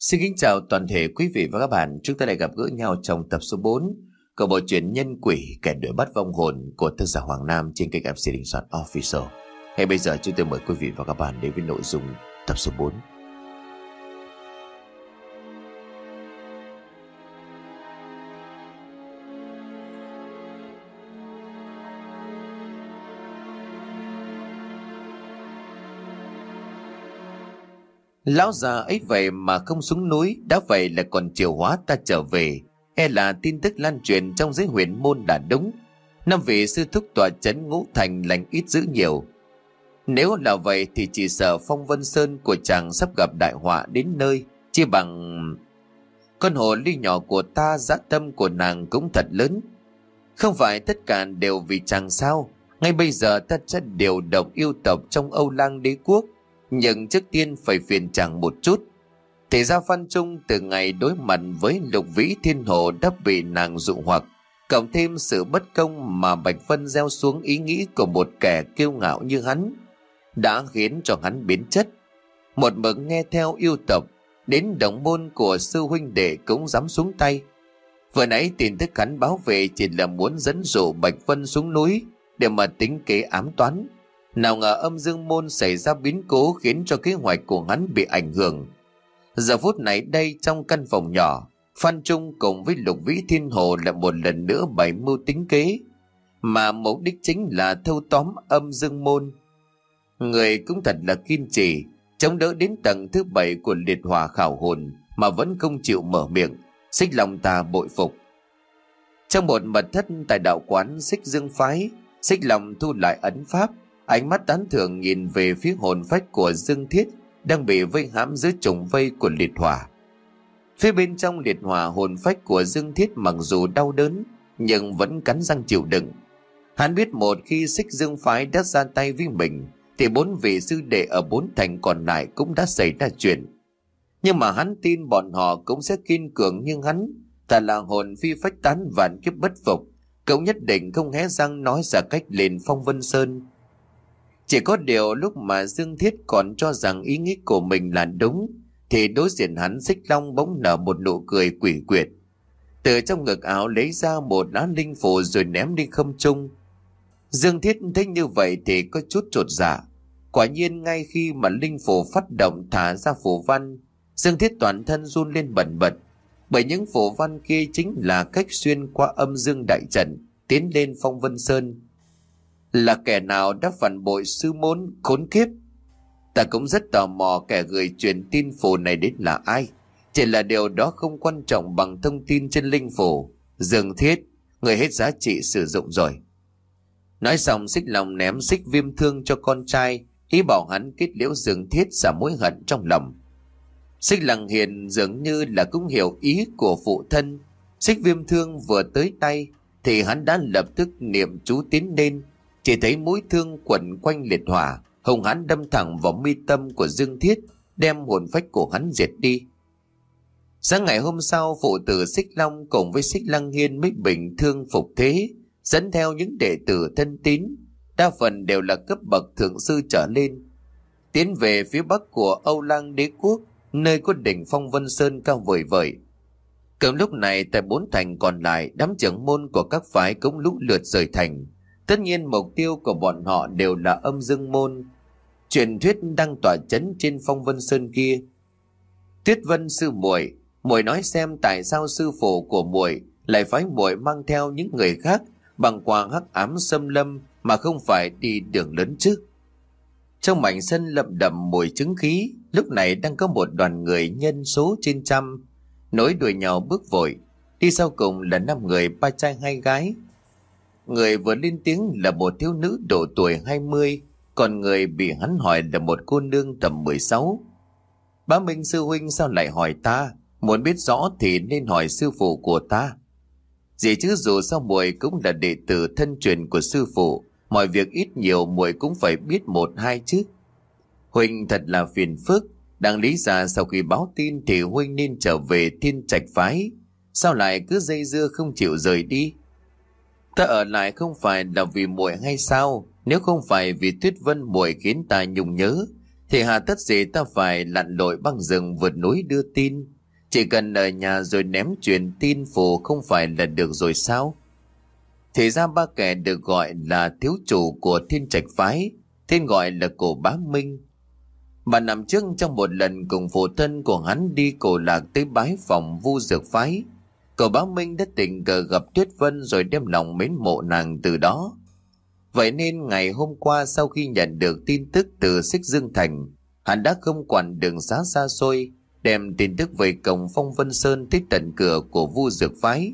Xin kính chào toàn thể quý vị và các bạn. Chúng ta lại gặp gỡ nhau trong tập số 4 của bộ truyện Nhân Quỷ kẻ đuổi bắt vong hồn của tác giả Hoàng Nam trên kênh MC Đình Soạn Official. Ngay bây giờ, chúng tôi mời quý vị và các bạn đến với nội dung tập số 4. Lão già ấy vậy mà không xuống núi, Đã vậy là còn chiều hóa ta trở về. E là tin tức lan truyền trong giới huyền môn đã đúng. Năm vị sư thúc tòa chấn ngũ thành lành ít dữ nhiều. Nếu là vậy thì chỉ sợ phong vân sơn của chàng sắp gặp đại họa đến nơi Chỉ bằng... Con hồ ly nhỏ của ta, dã tâm của nàng cũng thật lớn. Không phải tất cả đều vì chàng sao? Ngay bây giờ ta sẽ điều động yêu tộc trong Âu Lang đế quốc nhưng trước tiên phải phiền chàng một chút. Thì ra Phan Trung từ ngày đối mặt với lục vĩ thiên hồ đã bị nàng dụ hoặc, cộng thêm sự bất công mà Bạch Vân gieo xuống ý nghĩ của một kẻ kiêu ngạo như hắn, đã khiến cho hắn biến chất. Một mực nghe theo yêu tộc, đến đồng môn của sư huynh đệ cũng dám xuống tay. Vừa nãy tin tức hắn báo về chỉ là muốn dẫn dụ Bạch Vân xuống núi để mà tính kế ám toán. Nào ngờ âm dương môn xảy ra biến cố khiến cho kế hoạch của hắn bị ảnh hưởng. Giờ phút này đây trong căn phòng nhỏ, Phan Trung cùng với Lục Vĩ Thiên Hồ lại một lần nữa bày mưu tính kế, mà mục đích chính là thâu tóm âm dương môn. Người cũng thật là kiên trì, chống đỡ đến tầng thứ bảy của liệt hòa khảo hồn mà vẫn không chịu mở miệng, xích lòng ta bội phục. Trong một mật thất tại đạo quán xích dương phái, xích lòng thu lại ấn pháp, Ánh mắt tán thưởng nhìn về phía hồn phách của Dương Thiết đang bị vây hãm dưới trùng vây của liệt hỏa. Phía bên trong liệt hỏa hồn phách của Dương Thiết mặc dù đau đớn nhưng vẫn cắn răng chịu đựng. Hắn biết một khi xích dương phái đã ra tay với mình thì bốn vị sư đệ ở bốn thành còn lại cũng đã xảy ra chuyện. Nhưng mà hắn tin bọn họ cũng sẽ kiên cường như hắn, thật là hồn phi phách tán vạn kiếp bất phục, cậu nhất định không hé răng nói ra cách lên phong vân sơn chỉ có điều lúc mà Dương Thiết còn cho rằng ý nghĩ của mình là đúng, thì đối diện hắn xích long bỗng nở một nụ cười quỷ quyệt. Từ trong ngực áo lấy ra một lá linh phù rồi ném đi không trung. Dương Thiết thấy như vậy thì có chút trột dạ. Quả nhiên ngay khi mà linh phù phát động thả ra phù văn, Dương Thiết toàn thân run lên bẩn bật. Bởi những phù văn kia chính là cách xuyên qua âm dương đại trận, tiến lên phong vân sơn là kẻ nào đã phản bội sư môn, khốn kiếp? Ta cũng rất tò mò kẻ gửi truyền tin phù này đến là ai. Chỉ là điều đó không quan trọng bằng thông tin trên linh phù. Dường thiết, Người hết giá trị sử dụng rồi. Nói xong, xích lòng ném xích viêm thương cho con trai, Ý bảo hắn kết liễu dường thiết xả mối hận trong lòng. Xích lăng hiền dường như là cũng hiểu ý của phụ thân. Xích viêm thương vừa tới tay, Thì hắn đã lập tức niệm chú tiến lên chỉ thấy mũi thương quẩn quanh liệt hỏa, hồng hắn đâm thẳng vào mi tâm của Dương Thiết, đem hồn phách của hắn diệt đi. Sáng ngày hôm sau, phụ tử Xích Long cùng với Xích Lăng Hiên mới bình thương phục thế, dẫn theo những đệ tử thân tín, đa phần đều là cấp bậc thượng sư trở lên. Tiến về phía bắc của Âu Lang đế quốc, nơi có đỉnh phong Vân Sơn cao vời vời. Cầm lúc này tại bốn thành còn lại, đám trưởng môn của các phái cũng lũ lượt rời thành, Tất nhiên mục tiêu của bọn họ đều là âm dương môn. Truyền thuyết đang tỏa chấn trên phong vân sơn kia. Tuyết vân sư muội muội nói xem tại sao sư phụ của muội lại phái muội mang theo những người khác bằng quà hắc ám xâm lâm mà không phải đi đường lớn chứ. Trong mảnh sân lậm đậm mùi trứng khí, lúc này đang có một đoàn người nhân số trên trăm, nối đuổi nhau bước vội. Đi sau cùng là năm người ba trai hai gái, Người vừa lên tiếng là một thiếu nữ độ tuổi 20, còn người bị hắn hỏi là một cô nương tầm 16. Bá Minh sư huynh sao lại hỏi ta? Muốn biết rõ thì nên hỏi sư phụ của ta. Gì chứ dù sao muội cũng là đệ tử thân truyền của sư phụ, mọi việc ít nhiều muội cũng phải biết một hai chứ. Huynh thật là phiền phức, đang lý ra sau khi báo tin thì Huynh nên trở về thiên trạch phái. Sao lại cứ dây dưa không chịu rời đi? Ta ở lại không phải là vì muội hay sao? Nếu không phải vì Tuyết Vân muội khiến ta nhung nhớ, Thì hà tất gì ta phải lặn lội băng rừng vượt núi đưa tin. Chỉ cần ở nhà rồi ném truyền tin phù không phải là được rồi sao? Thì ra ba kẻ được gọi là thiếu chủ của thiên trạch phái, tên gọi là cổ bá minh. Bà nằm trước trong một lần cùng phụ thân của hắn đi cổ lạc tới bái phòng vu dược phái cậu bá minh đã tình cờ gặp Tuyết Vân rồi đem lòng mến mộ nàng từ đó. Vậy nên ngày hôm qua sau khi nhận được tin tức từ Xích Dương Thành, hắn đã không quản đường xá xa xôi, đem tin tức về cổng Phong Vân Sơn tới tận cửa của Vu Dược Phái.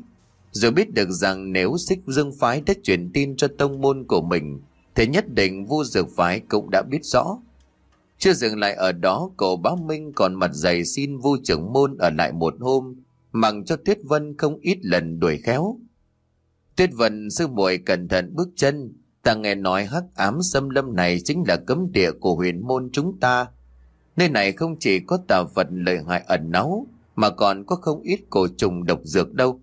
Rồi biết được rằng nếu Xích Dương Phái đã truyền tin cho tông môn của mình, thì nhất định Vu Dược Phái cũng đã biết rõ. Chưa dừng lại ở đó, cậu bá Minh còn mặt dày xin Vu trưởng môn ở lại một hôm, mặc cho Tuyết Vân không ít lần đuổi khéo. Tuyết Vân sư muội cẩn thận bước chân, ta nghe nói hắc ám xâm lâm này chính là cấm địa của huyền môn chúng ta. Nơi này không chỉ có tà vật lợi hại ẩn náu, mà còn có không ít cổ trùng độc dược đâu.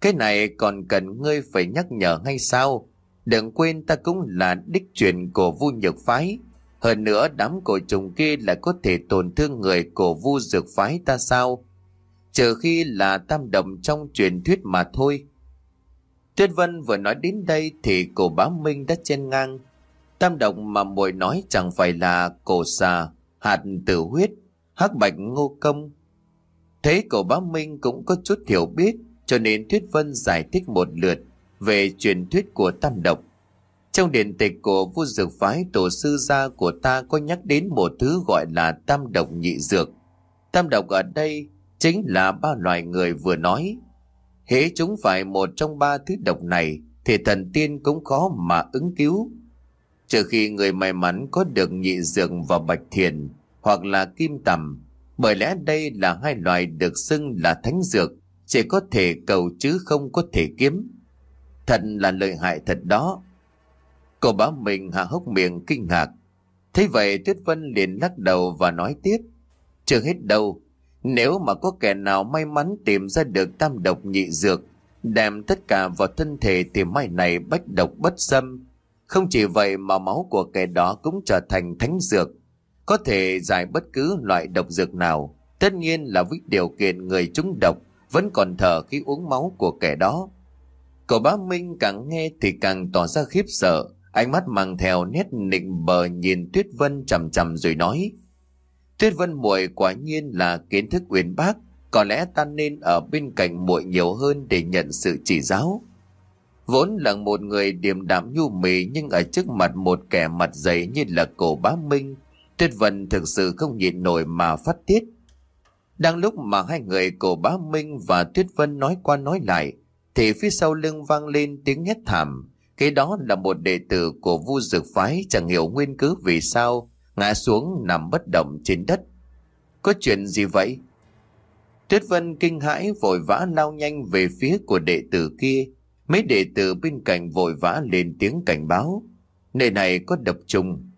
Cái này còn cần ngươi phải nhắc nhở hay sao? Đừng quên ta cũng là đích truyền của vu nhược phái. Hơn nữa đám cổ trùng kia lại có thể tổn thương người của vu dược phái ta sao? Trừ khi là tam đồng trong truyền thuyết mà thôi. Tuyết Vân vừa nói đến đây thì cổ bá Minh đã chen ngang. Tam đồng mà muội nói chẳng phải là cổ xà, hạt tử huyết, hắc bạch ngô công. Thế cổ bá Minh cũng có chút hiểu biết cho nên Tuyết Vân giải thích một lượt về truyền thuyết của tam độc. Trong điển tịch của vua dược phái tổ sư gia của ta có nhắc đến một thứ gọi là tam độc nhị dược. Tam độc ở đây chính là ba loài người vừa nói. Hễ chúng phải một trong ba thứ độc này thì thần tiên cũng khó mà ứng cứu. Trừ khi người may mắn có được nhị dường và bạch thiền hoặc là kim tầm, bởi lẽ đây là hai loài được xưng là thánh dược, chỉ có thể cầu chứ không có thể kiếm. Thật là lợi hại thật đó. Cô bá mình hạ hốc miệng kinh ngạc. Thế vậy Tuyết Vân liền lắc đầu và nói tiếp. Chưa hết đâu, nếu mà có kẻ nào may mắn tìm ra được tam độc nhị dược, đem tất cả vào thân thể thì mai này bách độc bất xâm. Không chỉ vậy mà máu của kẻ đó cũng trở thành thánh dược, có thể giải bất cứ loại độc dược nào. Tất nhiên là với điều kiện người trúng độc vẫn còn thở khi uống máu của kẻ đó. Cậu bá Minh càng nghe thì càng tỏ ra khiếp sợ, ánh mắt mang theo nét nịnh bờ nhìn Tuyết Vân chầm chầm rồi nói. Tuyết Vân muội quả nhiên là kiến thức uyên bác, có lẽ ta nên ở bên cạnh muội nhiều hơn để nhận sự chỉ giáo. Vốn là một người điềm đạm nhu mì nhưng ở trước mặt một kẻ mặt dày như là cổ bá Minh, Tuyết Vân thực sự không nhịn nổi mà phát tiết. Đang lúc mà hai người cổ bá Minh và Tuyết Vân nói qua nói lại, thì phía sau lưng vang lên tiếng hét thảm. Cái đó là một đệ tử của vu dược phái chẳng hiểu nguyên cứ vì sao, ngã xuống nằm bất động trên đất. Có chuyện gì vậy? Tuyết Vân kinh hãi vội vã lao nhanh về phía của đệ tử kia. Mấy đệ tử bên cạnh vội vã lên tiếng cảnh báo. Nơi này có độc trùng.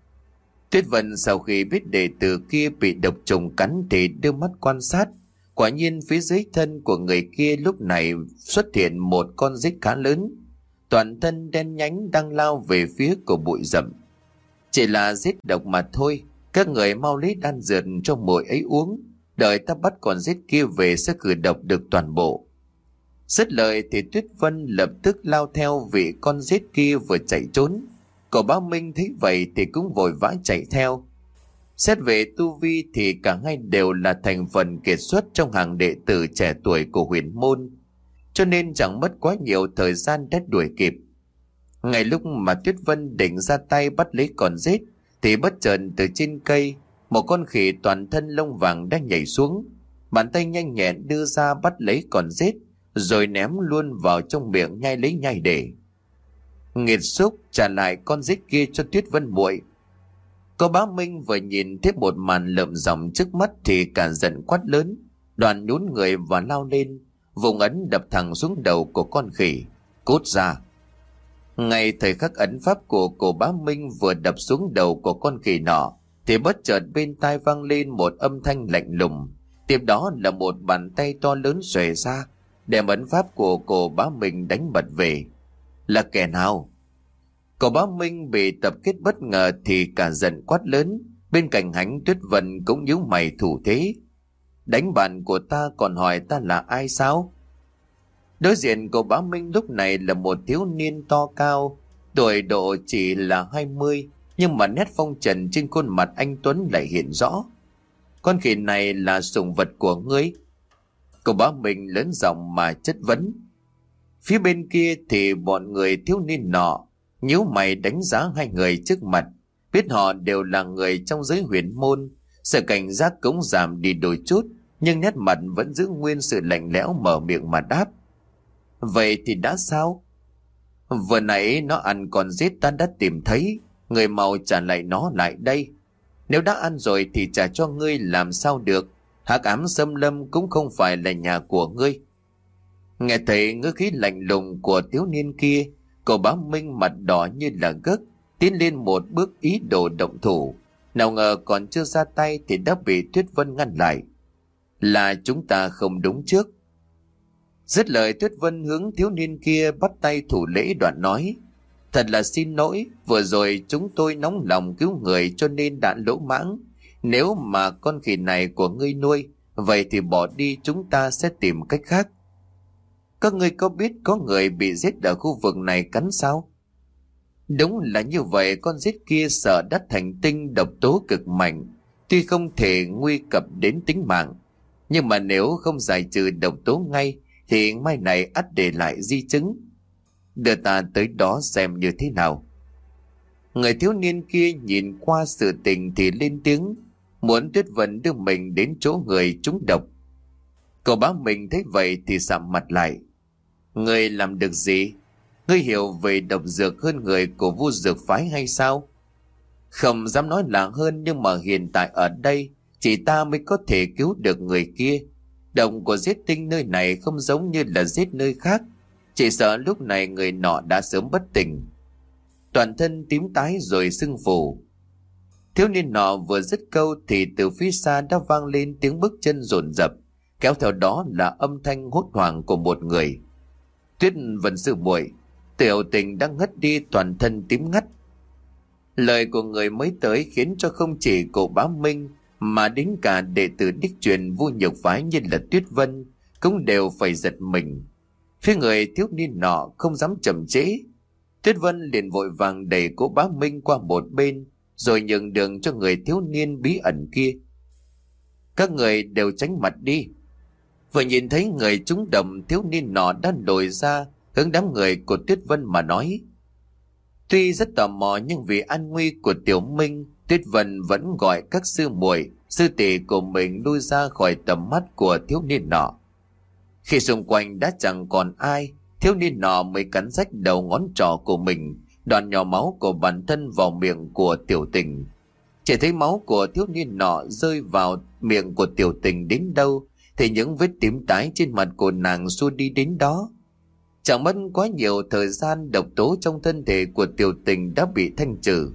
Tuyết Vân sau khi biết đệ tử kia bị độc trùng cắn thì đưa mắt quan sát. Quả nhiên phía dưới thân của người kia lúc này xuất hiện một con rết khá lớn. Toàn thân đen nhánh đang lao về phía của bụi rậm. Chỉ là giết độc mà thôi. Các người mau lấy đan dược cho muội ấy uống. Đợi ta bắt con giết kia về sẽ cử độc được toàn bộ. Rất lời thì Tuyết Vân lập tức lao theo vị con giết kia vừa chạy trốn. Cậu báo Minh thấy vậy thì cũng vội vã chạy theo. Xét về tu vi thì cả hai đều là thành phần kiệt xuất trong hàng đệ tử trẻ tuổi của huyền môn. Cho nên chẳng mất quá nhiều thời gian để đuổi kịp. Ngay lúc mà Tuyết Vân định ra tay bắt lấy con rết thì bất chợt từ trên cây một con khỉ toàn thân lông vàng đang nhảy xuống. Bàn tay nhanh nhẹn đưa ra bắt lấy con rết rồi ném luôn vào trong miệng nhai lấy nhai để. Nghiệt xúc trả lại con rết kia cho Tuyết Vân muội Cô bá Minh vừa nhìn thấy một màn lợm dòng trước mắt thì cả giận quát lớn, đoàn nhún người và lao lên, vùng ấn đập thẳng xuống đầu của con khỉ, cút ra. Ngay thời khắc ấn pháp của cổ bá Minh vừa đập xuống đầu của con khỉ nọ, thì bất chợt bên tai vang lên một âm thanh lạnh lùng, tiếp đó là một bàn tay to lớn xòe ra, đem ấn pháp của cổ bá Minh đánh bật về. Là kẻ nào? Cổ bá Minh bị tập kết bất ngờ thì cả giận quát lớn, Bên cạnh hánh tuyết vân cũng nhíu mày thủ thế. Đánh bạn của ta còn hỏi ta là ai sao? Đối diện của bá Minh lúc này là một thiếu niên to cao, tuổi độ chỉ là 20, nhưng mà nét phong trần trên khuôn mặt anh Tuấn lại hiện rõ. Con khỉ này là sùng vật của ngươi. Cô bá Minh lớn giọng mà chất vấn. Phía bên kia thì bọn người thiếu niên nọ, nhíu mày đánh giá hai người trước mặt, biết họ đều là người trong giới huyền môn, sự cảnh giác cũng giảm đi đôi chút, nhưng nét mặt vẫn giữ nguyên sự lạnh lẽo mở miệng mà đáp. Vậy thì đã sao? Vừa nãy nó ăn còn giết ta đã tìm thấy, người màu trả lại nó lại đây. Nếu đã ăn rồi thì trả cho ngươi làm sao được, hạc ám xâm lâm cũng không phải là nhà của ngươi. Nghe thấy ngữ khí lạnh lùng của thiếu niên kia, cậu bá Minh mặt đỏ như là gấc, tiến lên một bước ý đồ động thủ. Nào ngờ còn chưa ra tay thì đã bị Tuyết Vân ngăn lại. Là chúng ta không đúng trước. Dứt lời Tuyết Vân hướng thiếu niên kia bắt tay thủ lễ đoạn nói. Thật là xin lỗi, vừa rồi chúng tôi nóng lòng cứu người cho nên đã lỗ mãng. Nếu mà con khỉ này của ngươi nuôi, vậy thì bỏ đi chúng ta sẽ tìm cách khác. Các ngươi có biết có người bị giết ở khu vực này cắn sao? Đúng là như vậy con giết kia sợ đất thành tinh độc tố cực mạnh, tuy không thể nguy cập đến tính mạng. Nhưng mà nếu không giải trừ độc tố ngay thì mai này ắt để lại di chứng. Đưa ta tới đó xem như thế nào. Người thiếu niên kia nhìn qua sự tình thì lên tiếng, muốn tuyết vận đưa mình đến chỗ người trúng độc. Cậu bá mình thấy vậy thì sạm mặt lại. Người làm được gì? Ngươi hiểu về độc dược hơn người của vu dược phái hay sao? Không dám nói là hơn nhưng mà hiện tại ở đây chỉ ta mới có thể cứu được người kia. Động của giết tinh nơi này không giống như là giết nơi khác. Chỉ sợ lúc này người nọ đã sớm bất tỉnh. Toàn thân tím tái rồi sưng phù. Thiếu niên nọ vừa dứt câu thì từ phía xa đã vang lên tiếng bước chân rồn rập. Kéo theo đó là âm thanh hốt hoảng của một người. Tuyết vẫn sự muội, Tiểu tình đang ngất đi toàn thân tím ngắt. Lời của người mới tới khiến cho không chỉ cổ bá Minh mà đến cả đệ tử đích truyền vu nhược phái như là Tuyết Vân cũng đều phải giật mình. Phía người thiếu niên nọ không dám chậm chế. Tuyết Vân liền vội vàng đẩy cố bá Minh qua một bên rồi nhường đường cho người thiếu niên bí ẩn kia. Các người đều tránh mặt đi. Vừa nhìn thấy người trúng đầm thiếu niên nọ đã lồi ra hướng đám người của Tuyết Vân mà nói. Tuy rất tò mò nhưng vì an nguy của Tiểu Minh, Tuyết Vân vẫn gọi các sư muội, sư tỷ của mình lui ra khỏi tầm mắt của thiếu niên nọ. Khi xung quanh đã chẳng còn ai, thiếu niên nọ mới cắn rách đầu ngón trỏ của mình, đoàn nhỏ máu của bản thân vào miệng của tiểu tình. Chỉ thấy máu của thiếu niên nọ rơi vào miệng của tiểu tình đến đâu, thì những vết tím tái trên mặt của nàng xua đi đến đó. Chẳng mất quá nhiều thời gian độc tố trong thân thể của tiểu tình đã bị thanh trừ.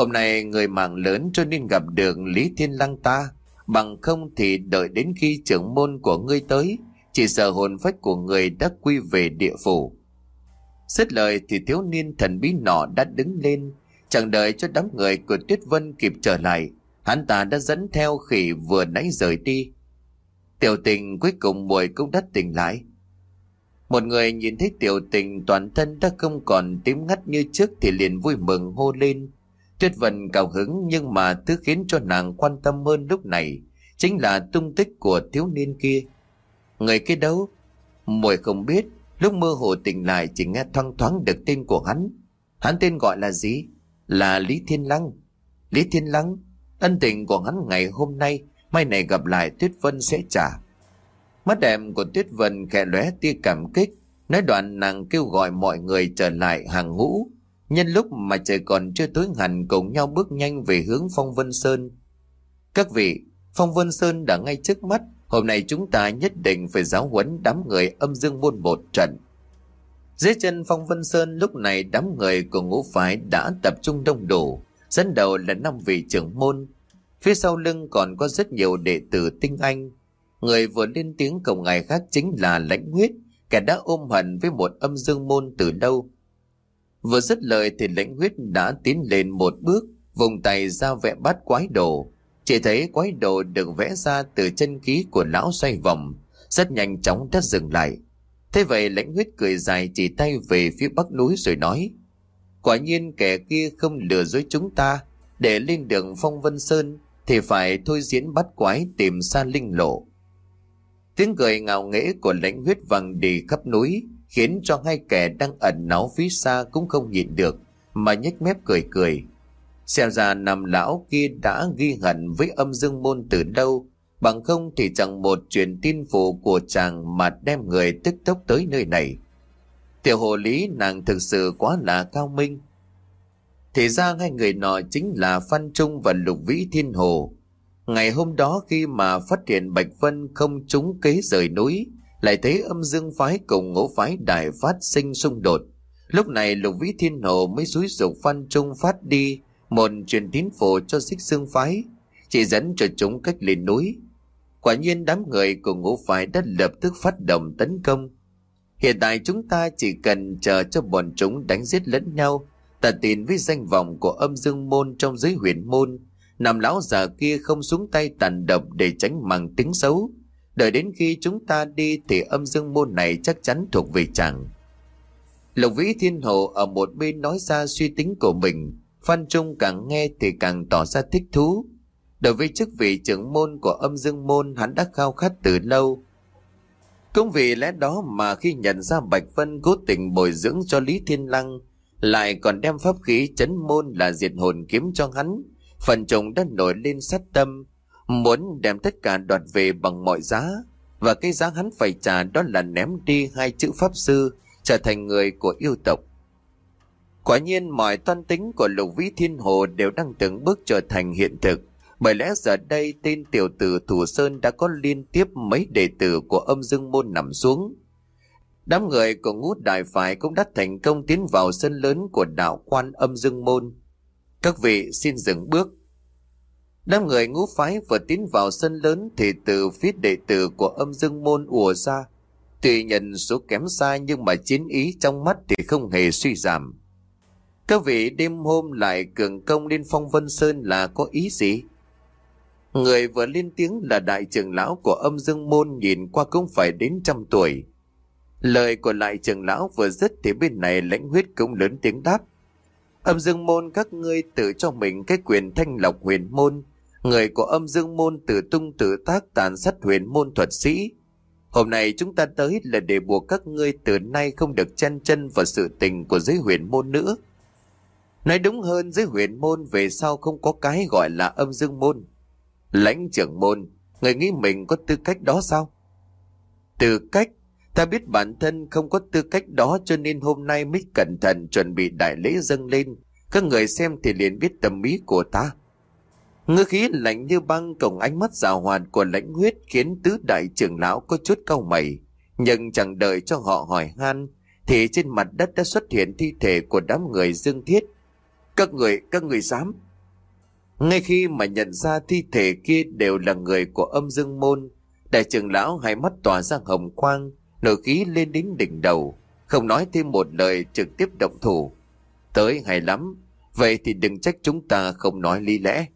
Hôm nay người mạng lớn cho nên gặp được Lý Thiên Lăng ta, bằng không thì đợi đến khi trưởng môn của ngươi tới, chỉ sợ hồn phách của người đã quy về địa phủ. Xét lời thì thiếu niên thần bí nọ đã đứng lên, chẳng đợi cho đám người của Tuyết Vân kịp trở lại, hắn ta đã dẫn theo khỉ vừa nãy rời đi. Tiểu tình cuối cùng mùi cũng đất tỉnh lại. Một người nhìn thấy tiểu tình toàn thân đã không còn tím ngắt như trước thì liền vui mừng hô lên. Tuyết Vân cao hứng nhưng mà thứ khiến cho nàng quan tâm hơn lúc này chính là tung tích của thiếu niên kia. Người kia đâu? Muội không biết, lúc mơ hồ tỉnh lại chỉ nghe thoang thoáng được tên của hắn. Hắn tên gọi là gì? Là Lý Thiên Lăng. Lý Thiên Lăng, ân tình của hắn ngày hôm nay, mai này gặp lại Tuyết Vân sẽ trả. Mắt đẹp của Tuyết Vân khẽ lóe tia cảm kích, nói đoạn nàng kêu gọi mọi người trở lại hàng ngũ. Nhân lúc mà trời còn chưa tối hẳn cùng nhau bước nhanh về hướng Phong Vân Sơn. Các vị, Phong Vân Sơn đã ngay trước mắt, hôm nay chúng ta nhất định phải giáo huấn đám người âm dương môn một trận. Dưới chân Phong Vân Sơn lúc này đám người của ngũ phái đã tập trung đông đủ, dẫn đầu là năm vị trưởng môn. Phía sau lưng còn có rất nhiều đệ tử tinh anh, Người vừa lên tiếng cầu ngài khác chính là lãnh huyết, kẻ đã ôm hận với một âm dương môn từ lâu. Vừa dứt lời thì lãnh huyết đã tiến lên một bước, vùng tay ra vẽ bát quái đồ. Chỉ thấy quái đồ được vẽ ra từ chân khí của lão xoay vòng, rất nhanh chóng đã dừng lại. Thế vậy lãnh huyết cười dài chỉ tay về phía bắc núi rồi nói, quả nhiên kẻ kia không lừa dối chúng ta, để lên đường phong vân sơn thì phải thôi diễn bắt quái tìm xa linh lộ. Tiếng cười ngạo nghễ của lãnh huyết vang đi khắp núi, khiến cho hai kẻ đang ẩn náu phía xa cũng không nhìn được, mà nhếch mép cười cười. Xem ra nằm lão kia đã ghi hận với âm dương môn từ đâu, bằng không thì chẳng một truyền tin phụ của chàng mà đem người tức tốc tới nơi này. Tiểu hồ lý nàng thực sự quá là cao minh. Thì ra hai người nọ chính là Phan Trung và Lục Vĩ Thiên Hồ. Ngày hôm đó khi mà phát hiện Bạch Vân không trúng kế rời núi, lại thấy âm dương phái cùng ngũ phái đại phát sinh xung đột. Lúc này Lục Vĩ Thiên Hồ mới xúi dục Phan Trung phát đi một truyền tín phổ cho xích xương phái, chỉ dẫn cho chúng cách lên núi. Quả nhiên đám người của ngũ phái đã lập tức phát động tấn công. Hiện tại chúng ta chỉ cần chờ cho bọn chúng đánh giết lẫn nhau, ta tin với danh vọng của âm dương môn trong giới huyền môn, nằm lão già kia không xuống tay tàn độc để tránh mang tính xấu. Đợi đến khi chúng ta đi thì âm dương môn này chắc chắn thuộc về chàng. Lục vĩ thiên hồ ở một bên nói ra suy tính của mình, Phan Trung càng nghe thì càng tỏ ra thích thú. Đối với chức vị trưởng môn của âm dương môn hắn đã khao khát từ lâu. Cũng vì lẽ đó mà khi nhận ra Bạch Vân cố tình bồi dưỡng cho Lý Thiên Lăng, lại còn đem pháp khí chấn môn là diệt hồn kiếm cho hắn, phần chồng đã nổi lên sát tâm, muốn đem tất cả đoạt về bằng mọi giá, và cái giá hắn phải trả đó là ném đi hai chữ pháp sư, trở thành người của yêu tộc. Quả nhiên mọi toan tính của lục vĩ thiên hồ đều đang từng bước trở thành hiện thực. Bởi lẽ giờ đây tên tiểu tử Thủ Sơn đã có liên tiếp mấy đệ tử của âm dương môn nằm xuống. Đám người của ngũ đại phái cũng đã thành công tiến vào sân lớn của đạo quan âm dương môn. Các vị xin dừng bước. Đám người ngũ phái vừa tiến vào sân lớn thì từ phía đệ tử của âm dương môn ùa ra. Tuy nhận số kém xa nhưng mà chiến ý trong mắt thì không hề suy giảm. Các vị đêm hôm lại cường công lên phong vân sơn là có ý gì? Người vừa lên tiếng là đại trưởng lão của âm dương môn nhìn qua cũng phải đến trăm tuổi. Lời của lại trưởng lão vừa dứt thì bên này lãnh huyết cũng lớn tiếng đáp. Âm dương môn, các ngươi tự cho mình cái quyền thanh lọc huyền môn. Người của âm dương môn tự tung tự tác tàn sát huyền môn thuật sĩ. Hôm nay chúng ta tới là để buộc các ngươi từ nay không được chen chân vào sự tình của giới huyền môn nữa. Nói đúng hơn giới huyền môn về sau không có cái gọi là âm dương môn. Lãnh trưởng môn, người nghĩ mình có tư cách đó sao? Tư cách? Ta biết bản thân không có tư cách đó cho nên hôm nay mới cẩn thận chuẩn bị đại lễ dâng lên. Các người xem thì liền biết tâm ý của ta. Ngư khí lạnh như băng cùng ánh mắt rào hoạt của lãnh huyết khiến tứ đại trưởng lão có chút cau mày. Nhưng chẳng đợi cho họ hỏi han thì trên mặt đất đã xuất hiện thi thể của đám người dương thiết các người, các người dám. Ngay khi mà nhận ra thi thể kia đều là người của âm dương môn, đại trưởng lão hai mắt tỏa ra hồng quang, nổi khí lên đến đỉnh đầu, không nói thêm một lời trực tiếp động thủ. Tới hay lắm, vậy thì đừng trách chúng ta không nói lý lẽ.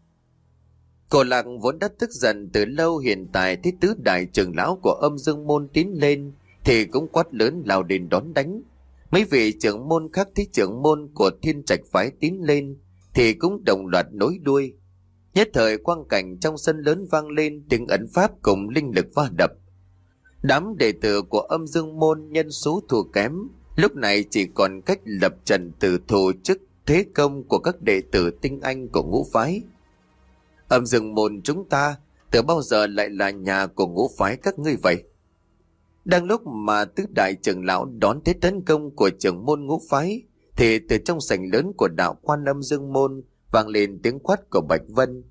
Cổ lạc vốn đã tức giận từ lâu hiện tại thấy tứ đại trưởng lão của âm dương môn tiến lên thì cũng quát lớn lao đến đón đánh. Mấy vị trưởng môn khác thấy trưởng môn của thiên trạch phái tiến lên thì cũng đồng loạt nối đuôi. Nhất thời quang cảnh trong sân lớn vang lên tiếng ấn pháp cùng linh lực va đập. Đám đệ tử của âm dương môn nhân số thua kém, lúc này chỉ còn cách lập trần từ thủ chức thế công của các đệ tử tinh anh của ngũ phái. Âm dương môn chúng ta từ bao giờ lại là nhà của ngũ phái các ngươi vậy? Đang lúc mà tứ đại trưởng lão đón thế tấn công của trưởng môn ngũ phái, thì từ trong sảnh lớn của đạo quan âm dương môn vang lên tiếng quát của Bạch Vân.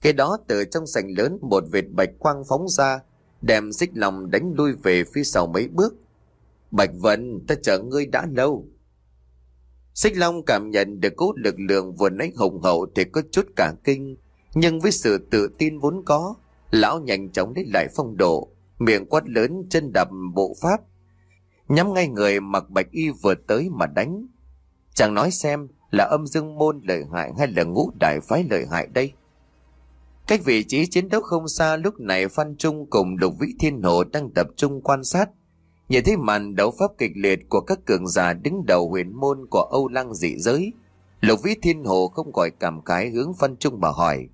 Khi đó từ trong sảnh lớn một vệt bạch quang phóng ra, đem xích lòng đánh lui về phía sau mấy bước. Bạch Vân, ta chờ ngươi đã lâu. Xích Long cảm nhận được cốt lực lượng vừa nãy hùng hậu thì có chút cả kinh, nhưng với sự tự tin vốn có, lão nhanh chóng lấy lại phong độ, miệng quát lớn chân đập bộ pháp nhắm ngay người mặc bạch y vừa tới mà đánh chàng nói xem là âm dương môn lợi hại hay là ngũ đại phái lợi hại đây? Cách vị trí chiến đấu không xa lúc này Phan Trung cùng Lục Vĩ Thiên Hồ đang tập trung quan sát. Nhìn thấy màn đấu pháp kịch liệt của các cường giả đứng đầu huyền môn của Âu Lăng dị giới. Lục Vĩ Thiên Hồ không gọi cảm cái hướng Phan Trung mà hỏi.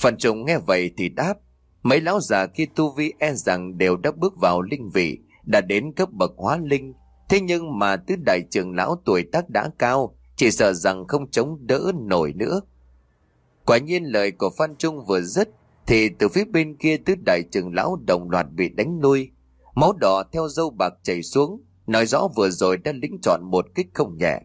Phan Trung nghe vậy thì đáp. Mấy lão già kia tu vi e rằng đều đã bước vào linh vị, đã đến cấp bậc hóa linh. Thế nhưng mà tứ đại trưởng lão tuổi tác đã cao, chỉ sợ rằng không chống đỡ nổi nữa. Quả nhiên lời của Phan Trung vừa dứt thì từ phía bên kia tứ đại trưởng lão đồng loạt bị đánh nuôi. Máu đỏ theo dâu bạc chảy xuống, nói rõ vừa rồi đã lĩnh chọn một kích không nhẹ.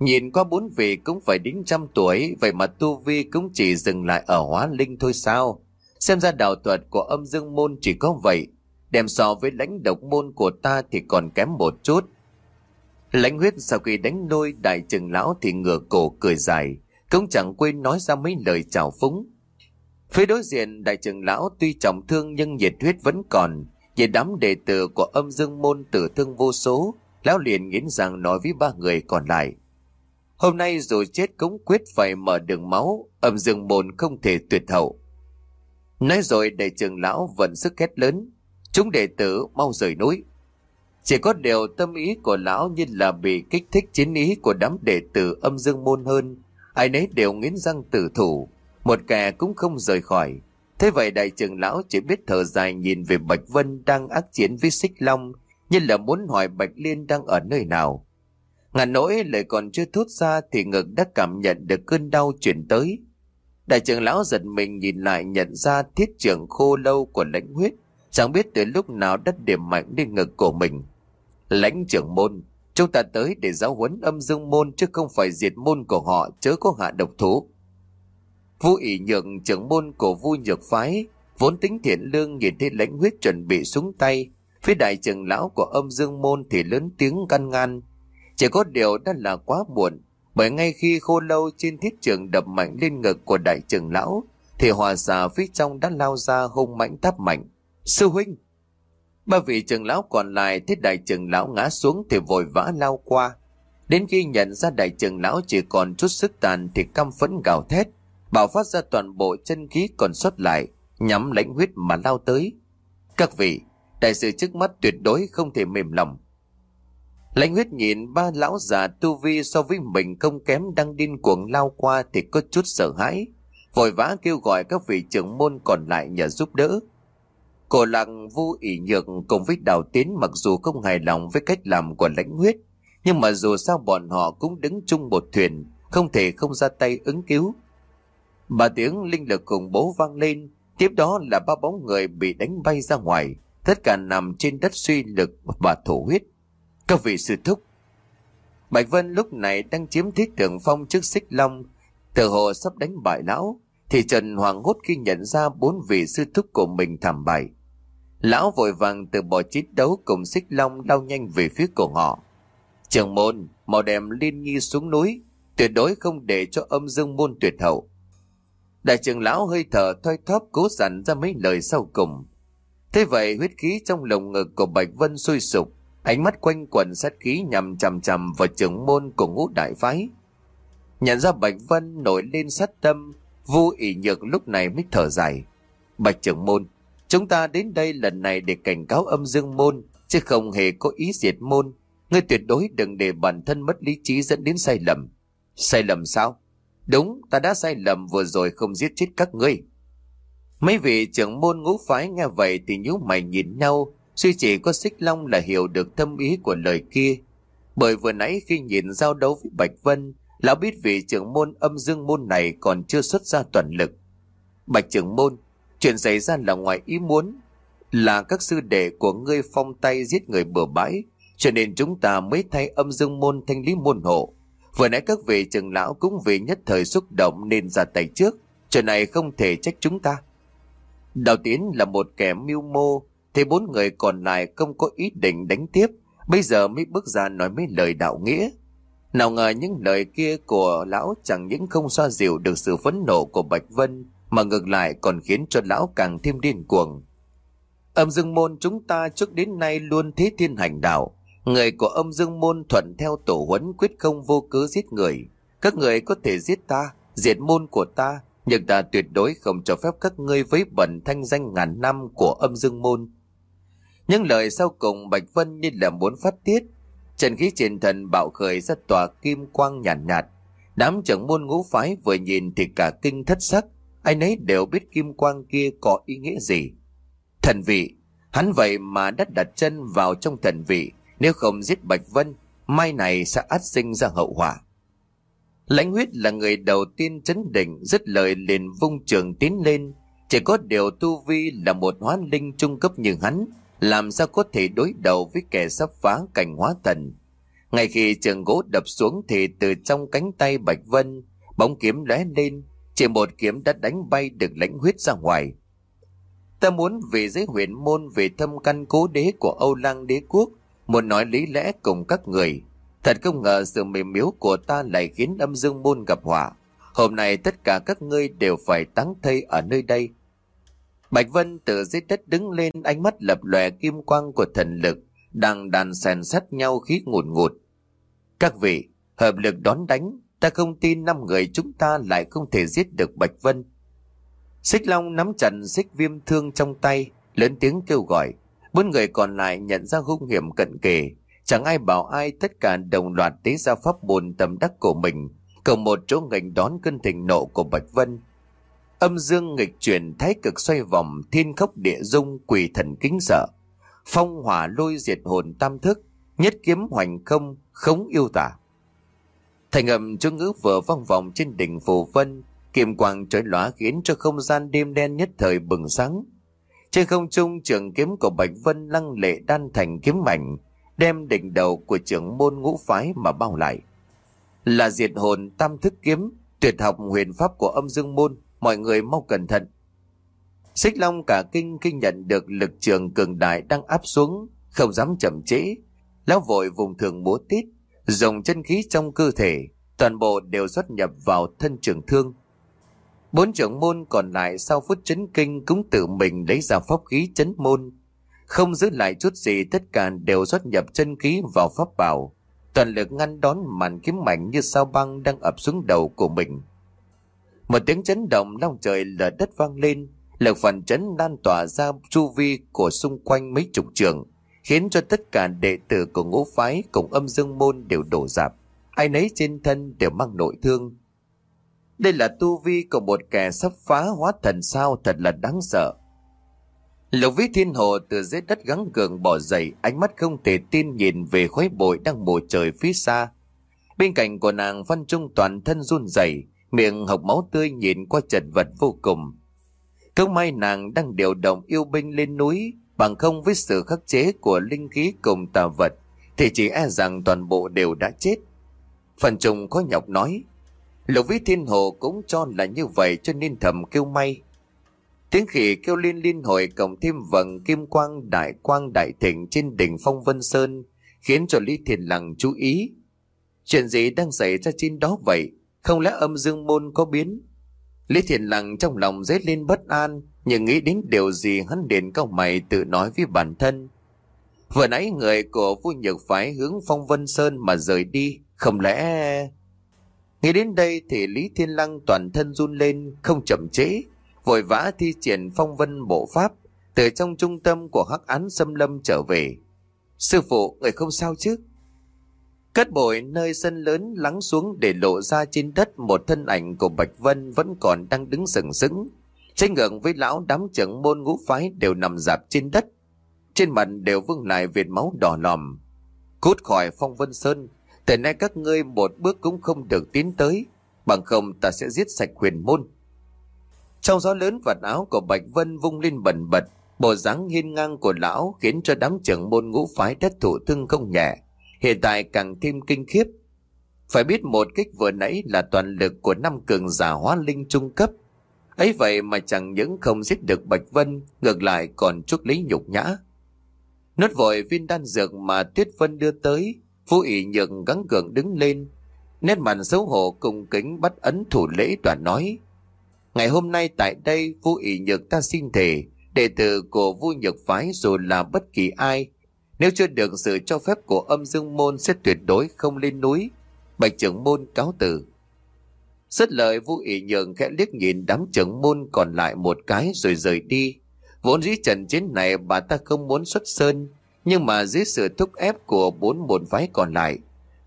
Nhìn qua bốn vị cũng phải đến trăm tuổi, vậy mà Tu Vi cũng chỉ dừng lại ở hóa linh thôi sao? Xem ra đạo thuật của âm dương môn chỉ có vậy, đem so với lãnh độc môn của ta thì còn kém một chút. Lãnh huyết sau khi đánh nôi đại trưởng lão thì ngửa cổ cười dài, cũng chẳng quên nói ra mấy lời chào phúng. Phía đối diện đại trưởng lão tuy trọng thương nhưng nhiệt huyết vẫn còn, nhìn đám đệ tử của âm dương môn tử thương vô số, lão liền nghiến rằng nói với ba người còn lại. Hôm nay dù chết cũng quyết phải mở đường máu, âm dương môn không thể tuyệt hậu. Nói rồi đại trưởng lão vận sức hét lớn, chúng đệ tử mau rời núi. Chỉ có điều tâm ý của lão như là bị kích thích chiến ý của đám đệ tử âm dương môn hơn, ai nấy đều nghiến răng tử thủ, một kẻ cũng không rời khỏi. Thế vậy đại trưởng lão chỉ biết thở dài nhìn về Bạch Vân đang ác chiến với Xích Long, như là muốn hỏi Bạch Liên đang ở nơi nào. Ngàn nỗi lời còn chưa thốt ra thì ngực đã cảm nhận được cơn đau chuyển tới. Đại trưởng lão giật mình nhìn lại nhận ra thiết trưởng khô lâu của lãnh huyết, chẳng biết từ lúc nào đất điểm mạnh lên ngực của mình. Lãnh trưởng môn, Chúng ta tới để giáo huấn âm dương môn chứ không phải diệt môn của họ chớ có hạ độc thú. Vũ ỷ nhượng trưởng môn của vu nhược phái, vốn tính thiện lương nhìn thấy lãnh huyết chuẩn bị xuống tay. Phía đại trưởng lão của âm dương môn thì lớn tiếng căn ngăn. Chỉ có điều đã là quá muộn, bởi ngay khi khô lâu trên thiết trường đập mạnh lên ngực của đại trưởng lão, thì hòa xà phía trong đã lao ra hung mãnh táp mạnh. Sư huynh! Ba vị trưởng lão còn lại thấy đại trưởng lão ngã xuống thì vội vã lao qua. Đến khi nhận ra đại trưởng lão chỉ còn chút sức tàn thì căm phẫn gào thét, bảo phát ra toàn bộ chân khí còn sót lại, nhắm lãnh huyết mà lao tới. Các vị, đại sự trước mắt tuyệt đối không thể mềm lòng. Lãnh huyết nhìn ba lão già tu vi so với mình không kém đang điên cuồng lao qua thì có chút sợ hãi, vội vã kêu gọi các vị trưởng môn còn lại nhờ giúp đỡ. Cổ lặng vu ỉ nhược cùng với đào tiến mặc dù không hài lòng với cách làm của lãnh huyết, nhưng mà dù sao bọn họ cũng đứng chung một thuyền, không thể không ra tay ứng cứu. Ba tiếng linh lực cùng bố vang lên, tiếp đó là ba bóng người bị đánh bay ra ngoài, tất cả nằm trên đất suy lực và thổ huyết. Các vị sư thúc. Bạch Vân lúc này đang chiếm thiết thượng phong trước xích long, tự hồ sắp đánh bại lão, thì Trần hoàng hốt khi nhận ra bốn vị sư thúc của mình thảm bại. Lão vội vàng từ bỏ chiến đấu cùng xích long lao nhanh về phía của họ. Trường môn, màu đem liên nhi xuống núi, tuyệt đối không để cho âm dương môn tuyệt hậu. Đại trưởng lão hơi thở thoi thóp cố dặn ra mấy lời sau cùng. Thế vậy huyết khí trong lồng ngực của Bạch Vân sôi sục, ánh mắt quanh quẩn sát khí nhằm chằm chằm vào trưởng môn của ngũ đại phái. Nhận ra Bạch Vân nổi lên sát tâm, Vu ỉ nhược lúc này mới thở dài. Bạch trưởng môn, chúng ta đến đây lần này để cảnh cáo âm dương môn, chứ không hề có ý diệt môn. Ngươi tuyệt đối đừng để bản thân mất lý trí dẫn đến sai lầm. Sai lầm sao? Đúng, ta đã sai lầm vừa rồi không giết chết các ngươi. Mấy vị trưởng môn ngũ phái nghe vậy thì nhíu mày nhìn nhau, suy chỉ có xích long là hiểu được tâm ý của lời kia. Bởi vừa nãy khi nhìn giao đấu với Bạch Vân, Lão biết vị trưởng môn âm dương môn này còn chưa xuất ra toàn lực. Bạch trưởng môn, chuyện xảy ra là ngoài ý muốn, là các sư đệ của ngươi phong tay giết người bừa bãi, cho nên chúng ta mới thay âm dương môn thanh lý môn hộ. Vừa nãy các vị trưởng lão cũng vì nhất thời xúc động nên ra tay trước, chuyện này không thể trách chúng ta. Đào Tiến là một kẻ mưu mô, thì bốn người còn lại không có ý định đánh tiếp, bây giờ mới bước ra nói mấy lời đạo nghĩa. Nào ngờ những lời kia của lão chẳng những không xoa dịu được sự phẫn nộ của Bạch Vân, mà ngược lại còn khiến cho lão càng thêm điên cuồng. Âm dương môn chúng ta trước đến nay luôn thế thiên hành đạo, Người của âm dương môn thuận theo tổ huấn quyết không vô cớ giết người. Các người có thể giết ta, diệt môn của ta, nhưng ta tuyệt đối không cho phép các ngươi với bẩn thanh danh ngàn năm của âm dương môn. Những lời sau cùng Bạch Vân như là muốn phát tiết. Trần khí trên thần bạo khởi ra tòa kim quang nhàn nhạt, nhạt. Đám trưởng môn ngũ phái vừa nhìn thì cả kinh thất sắc. Ai nấy đều biết kim quang kia có ý nghĩa gì. Thần vị, hắn vậy mà đã đặt chân vào trong thần vị. Nếu không giết Bạch Vân, mai này sẽ át sinh ra hậu hỏa. Lãnh huyết là người đầu tiên chấn định dứt lời liền vung trường tiến lên. Chỉ có điều tu vi là một hóa linh trung cấp như hắn, làm sao có thể đối đầu với kẻ sắp phá cảnh hóa thần. Ngay khi trường gỗ đập xuống thì từ trong cánh tay Bạch Vân, bóng kiếm lóe lên, chỉ một kiếm đã đánh bay được lãnh huyết ra ngoài. Ta muốn về dưới huyền môn về thâm căn cố đế của Âu Lăng đế quốc, muốn nói lý lẽ cùng các người. Thật không ngờ sự mềm miếu của ta lại khiến âm dương môn gặp họa. Hôm nay tất cả các ngươi đều phải táng thây ở nơi đây. Bạch Vân từ dưới đất đứng lên ánh mắt lập lòe kim quang của thần lực, đang đàn sèn sắt nhau khí ngụt ngụt. Các vị, hợp lực đón đánh, ta không tin năm người chúng ta lại không thể giết được Bạch Vân. Xích Long nắm chặt xích viêm thương trong tay, lớn tiếng kêu gọi. Bốn người còn lại nhận ra hung hiểm cận kề. Chẳng ai bảo ai tất cả đồng loạt tế ra pháp bồn tầm đắc của mình, cầu một chỗ nghênh đón cơn thịnh nộ của Bạch Vân. Âm dương nghịch chuyển thái cực xoay vòng, thiên khốc địa dung quỷ thần kính sợ. Phong hỏa lôi diệt hồn tam thức, nhất kiếm hoành không, khống yêu tả. Thành âm chú ngữ vừa vang vòng trên đỉnh phù vân, kim quang trói lóa khiến cho không gian đêm đen nhất thời bừng sáng. Trên không trung trường kiếm của Bạch Vân lăng lệ đan thành kiếm mảnh, đem đỉnh đầu của trưởng môn ngũ phái mà bao lại. Là diệt hồn tam thức kiếm, tuyệt học huyền pháp của âm dương môn, mọi người mau cẩn thận. Xích Long cả kinh kinh nhận được lực trường cường đại đang áp xuống, không dám chậm trễ. Lão vội vùng thường múa tít, dùng chân khí trong cơ thể, toàn bộ đều xuất nhập vào thân trường thương. Bốn trưởng môn còn lại sau phút chấn kinh cũng tự mình lấy ra pháp khí chấn môn. Không giữ lại chút gì tất cả đều xuất nhập chân khí vào pháp bảo. Toàn lực ngăn đón màn kiếm mạnh như sao băng đang ập xuống đầu của mình. Một tiếng chấn động long trời lở đất vang lên, lực phần chấn lan tỏa ra chu vi của xung quanh mấy chục trường, khiến cho tất cả đệ tử của ngũ phái cùng âm dương môn đều đổ dạp. Ai nấy trên thân đều mang nội thương, đây là tu vi của một kẻ sắp phá hóa thần sao thật là đáng sợ. Lục vĩ thiên hồ từ dưới đất gắng gượng bỏ dậy, ánh mắt không thể tin nhìn về khói bụi đang bầu trời phía xa. Bên cạnh của nàng văn trung toàn thân run rẩy, miệng học máu tươi nhìn qua chật vật vô cùng. Không may nàng đang điều động yêu binh lên núi, bằng không với sự khắc chế của linh khí cùng tà vật, thì chỉ e rằng toàn bộ đều đã chết. Phần trùng có nhọc nói, Lục vĩ thiên hồ cũng cho là như vậy cho nên thầm kêu may. Tiếng khỉ kêu liên liên hồi cộng thêm vầng kim quang đại quang đại thịnh trên đỉnh phong vân sơn, khiến cho Lý Thiền Lăng chú ý. Chuyện gì đang xảy ra trên đó vậy? Không lẽ âm dương môn có biến? Lý Thiền Lặng trong lòng dấy lên bất an, nhưng nghĩ đến điều gì hắn đến câu mày tự nói với bản thân. Vừa nãy người của vui nhược phái hướng phong vân sơn mà rời đi, không lẽ... Nghĩ đến đây thì Lý Thiên Lăng toàn thân run lên, không chậm trễ, vội vã thi triển phong vân bộ pháp, từ trong trung tâm của hắc án xâm lâm trở về. Sư phụ, người không sao chứ? Cát bội nơi sân lớn lắng xuống để lộ ra trên đất một thân ảnh của Bạch Vân vẫn còn đang đứng sừng sững. Trái ngưỡng với lão đám trưởng môn ngũ phái đều nằm dạp trên đất. Trên mặt đều vương lại vệt máu đỏ lòm. Cút khỏi phong vân sơn, từ nay các ngươi một bước cũng không được tiến tới, bằng không ta sẽ giết sạch huyền môn. Trong gió lớn vạt áo của Bạch Vân vung lên bẩn bật, bộ dáng hiên ngang của lão khiến cho đám trưởng môn ngũ phái đất thủ thương không nhẹ, hiện tại càng thêm kinh khiếp. Phải biết một kích vừa nãy là toàn lực của năm cường giả hóa linh trung cấp. ấy vậy mà chẳng những không giết được Bạch Vân, ngược lại còn chút lấy nhục nhã. Nốt vội viên đan dược mà Tuyết Vân đưa tới, Phú ỷ nhượng gắng gượng đứng lên, nét mặt xấu hổ cùng kính bắt ấn thủ lễ toàn nói. Ngày hôm nay tại đây, Phú ỷ nhược ta xin thề, đệ tử của vui nhược phái dù là bất kỳ ai, nếu chưa được sự cho phép của âm dương môn sẽ tuyệt đối không lên núi. Bạch trưởng môn cáo từ. Rất lời vũ ỉ nhường khẽ liếc nhìn đám trưởng môn còn lại một cái rồi rời đi. Vốn dĩ trận chiến này bà ta không muốn xuất sơn, nhưng mà dưới sự thúc ép của bốn môn phái còn lại,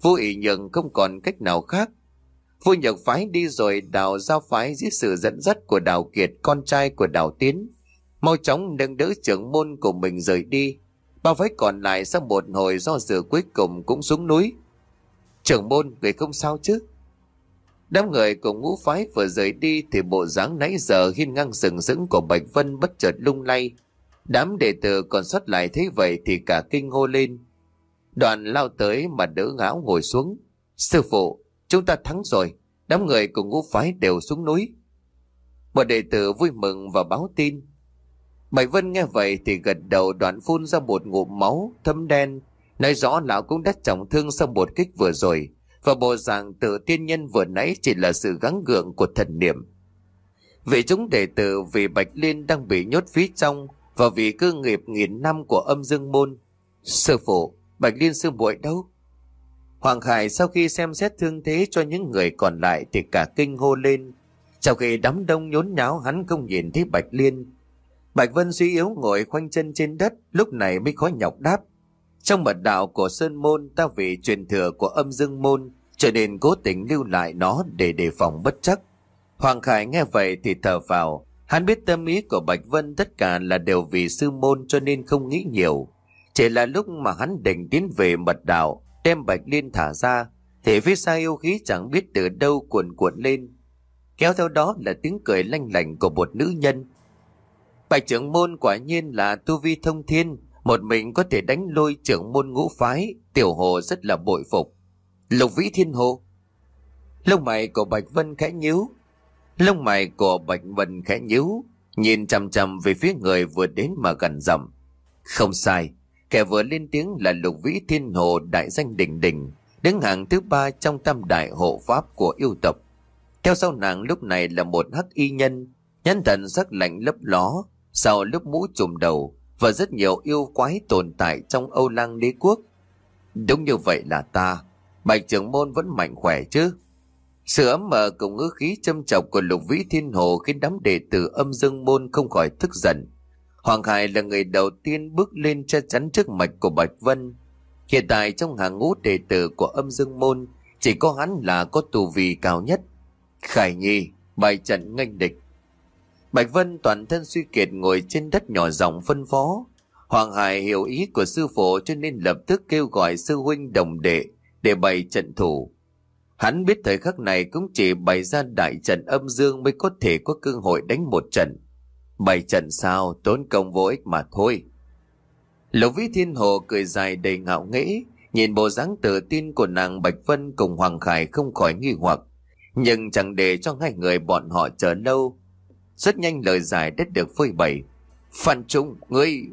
vũ ỉ nhường không còn cách nào khác. Vua Nhật phái đi rồi đào giao phái dưới sự dẫn dắt của đào Kiệt, con trai của đào Tiến. Mau chóng nâng đỡ trưởng môn của mình rời đi. Ba phái còn lại sau một hồi do dự cuối cùng cũng xuống núi. Trưởng môn, người không sao chứ? Đám người cùng ngũ phái vừa rời đi thì bộ dáng nãy giờ hiên ngang sừng sững của Bạch Vân bất chợt lung lay. Đám đệ tử còn sót lại thấy vậy thì cả kinh hô lên. Đoàn lao tới mà đỡ ngáo ngồi xuống. Sư phụ, chúng ta thắng rồi. Đám người cùng ngũ phái đều xuống núi. Một đệ tử vui mừng và báo tin. Bạch Vân nghe vậy thì gật đầu đoạn phun ra một ngụm máu thâm đen. Nói rõ lão cũng đã trọng thương sau một kích vừa rồi và bộ dạng tự tiên nhân vừa nãy chỉ là sự gắng gượng của thần niệm. Vì chúng đệ tử vì Bạch Liên đang bị nhốt phía trong và vì cơ nghiệp nghìn năm của âm dương môn. Sư phụ, Bạch Liên sư muội đâu? Hoàng Khải sau khi xem xét thương thế cho những người còn lại thì cả kinh hô lên. trong khi đám đông nhốn nháo hắn không nhìn thấy Bạch Liên. Bạch Vân suy yếu ngồi khoanh chân trên đất lúc này mới khó nhọc đáp. Trong mật đạo của Sơn Môn ta vì truyền thừa của âm dương môn cho nên cố tình lưu lại nó để đề phòng bất chắc. Hoàng Khải nghe vậy thì thở vào, hắn biết tâm ý của Bạch Vân tất cả là đều vì sư môn cho nên không nghĩ nhiều. Chỉ là lúc mà hắn định tiến về mật đạo, đem Bạch Liên thả ra, thì phía xa yêu khí chẳng biết từ đâu cuộn cuộn lên. Kéo theo đó là tiếng cười lanh lành của một nữ nhân. Bạch trưởng môn quả nhiên là tu vi thông thiên, một mình có thể đánh lôi trưởng môn ngũ phái, tiểu hồ rất là bội phục. Lục vĩ thiên hồ. Lông mày của Bạch Vân khẽ nhíu. Lông mày của Bạch Vân khẽ nhíu, nhìn chằm chằm về phía người vừa đến mà gần dầm. Không sai, kẻ vừa lên tiếng là lục vĩ thiên hồ đại danh đỉnh đỉnh, đứng hàng thứ ba trong tam đại hộ pháp của yêu tộc. Theo sau nàng lúc này là một hắc y nhân, nhân thần sắc lạnh lấp ló, sau lớp mũ trùm đầu và rất nhiều yêu quái tồn tại trong Âu Lăng đế quốc. Đúng như vậy là ta, Bạch trưởng môn vẫn mạnh khỏe chứ. Sự ấm mờ cùng ngữ khí châm chọc của lục vĩ thiên hồ khiến đám đệ tử âm dương môn không khỏi tức giận. Hoàng Hải là người đầu tiên bước lên che chắn trước mạch của Bạch Vân. Hiện tại trong hàng ngũ đệ tử của âm dương môn, chỉ có hắn là có tù vị cao nhất. Khải Nhi, bài trận nghênh địch. Bạch Vân toàn thân suy kiệt ngồi trên đất nhỏ giọng phân phó. Hoàng Hải hiểu ý của sư phụ cho nên lập tức kêu gọi sư huynh đồng đệ để bày trận thủ. Hắn biết thời khắc này cũng chỉ bày ra đại trận âm dương mới có thể có cơ hội đánh một trận. Bày trận sao tốn công vô ích mà thôi. Lục vĩ thiên hồ cười dài đầy ngạo nghễ, nhìn bộ dáng tự tin của nàng Bạch Vân cùng Hoàng Khải không khỏi nghi hoặc. Nhưng chẳng để cho hai người bọn họ chờ lâu. Rất nhanh lời giải đã được phơi bày. Phan Trung, ngươi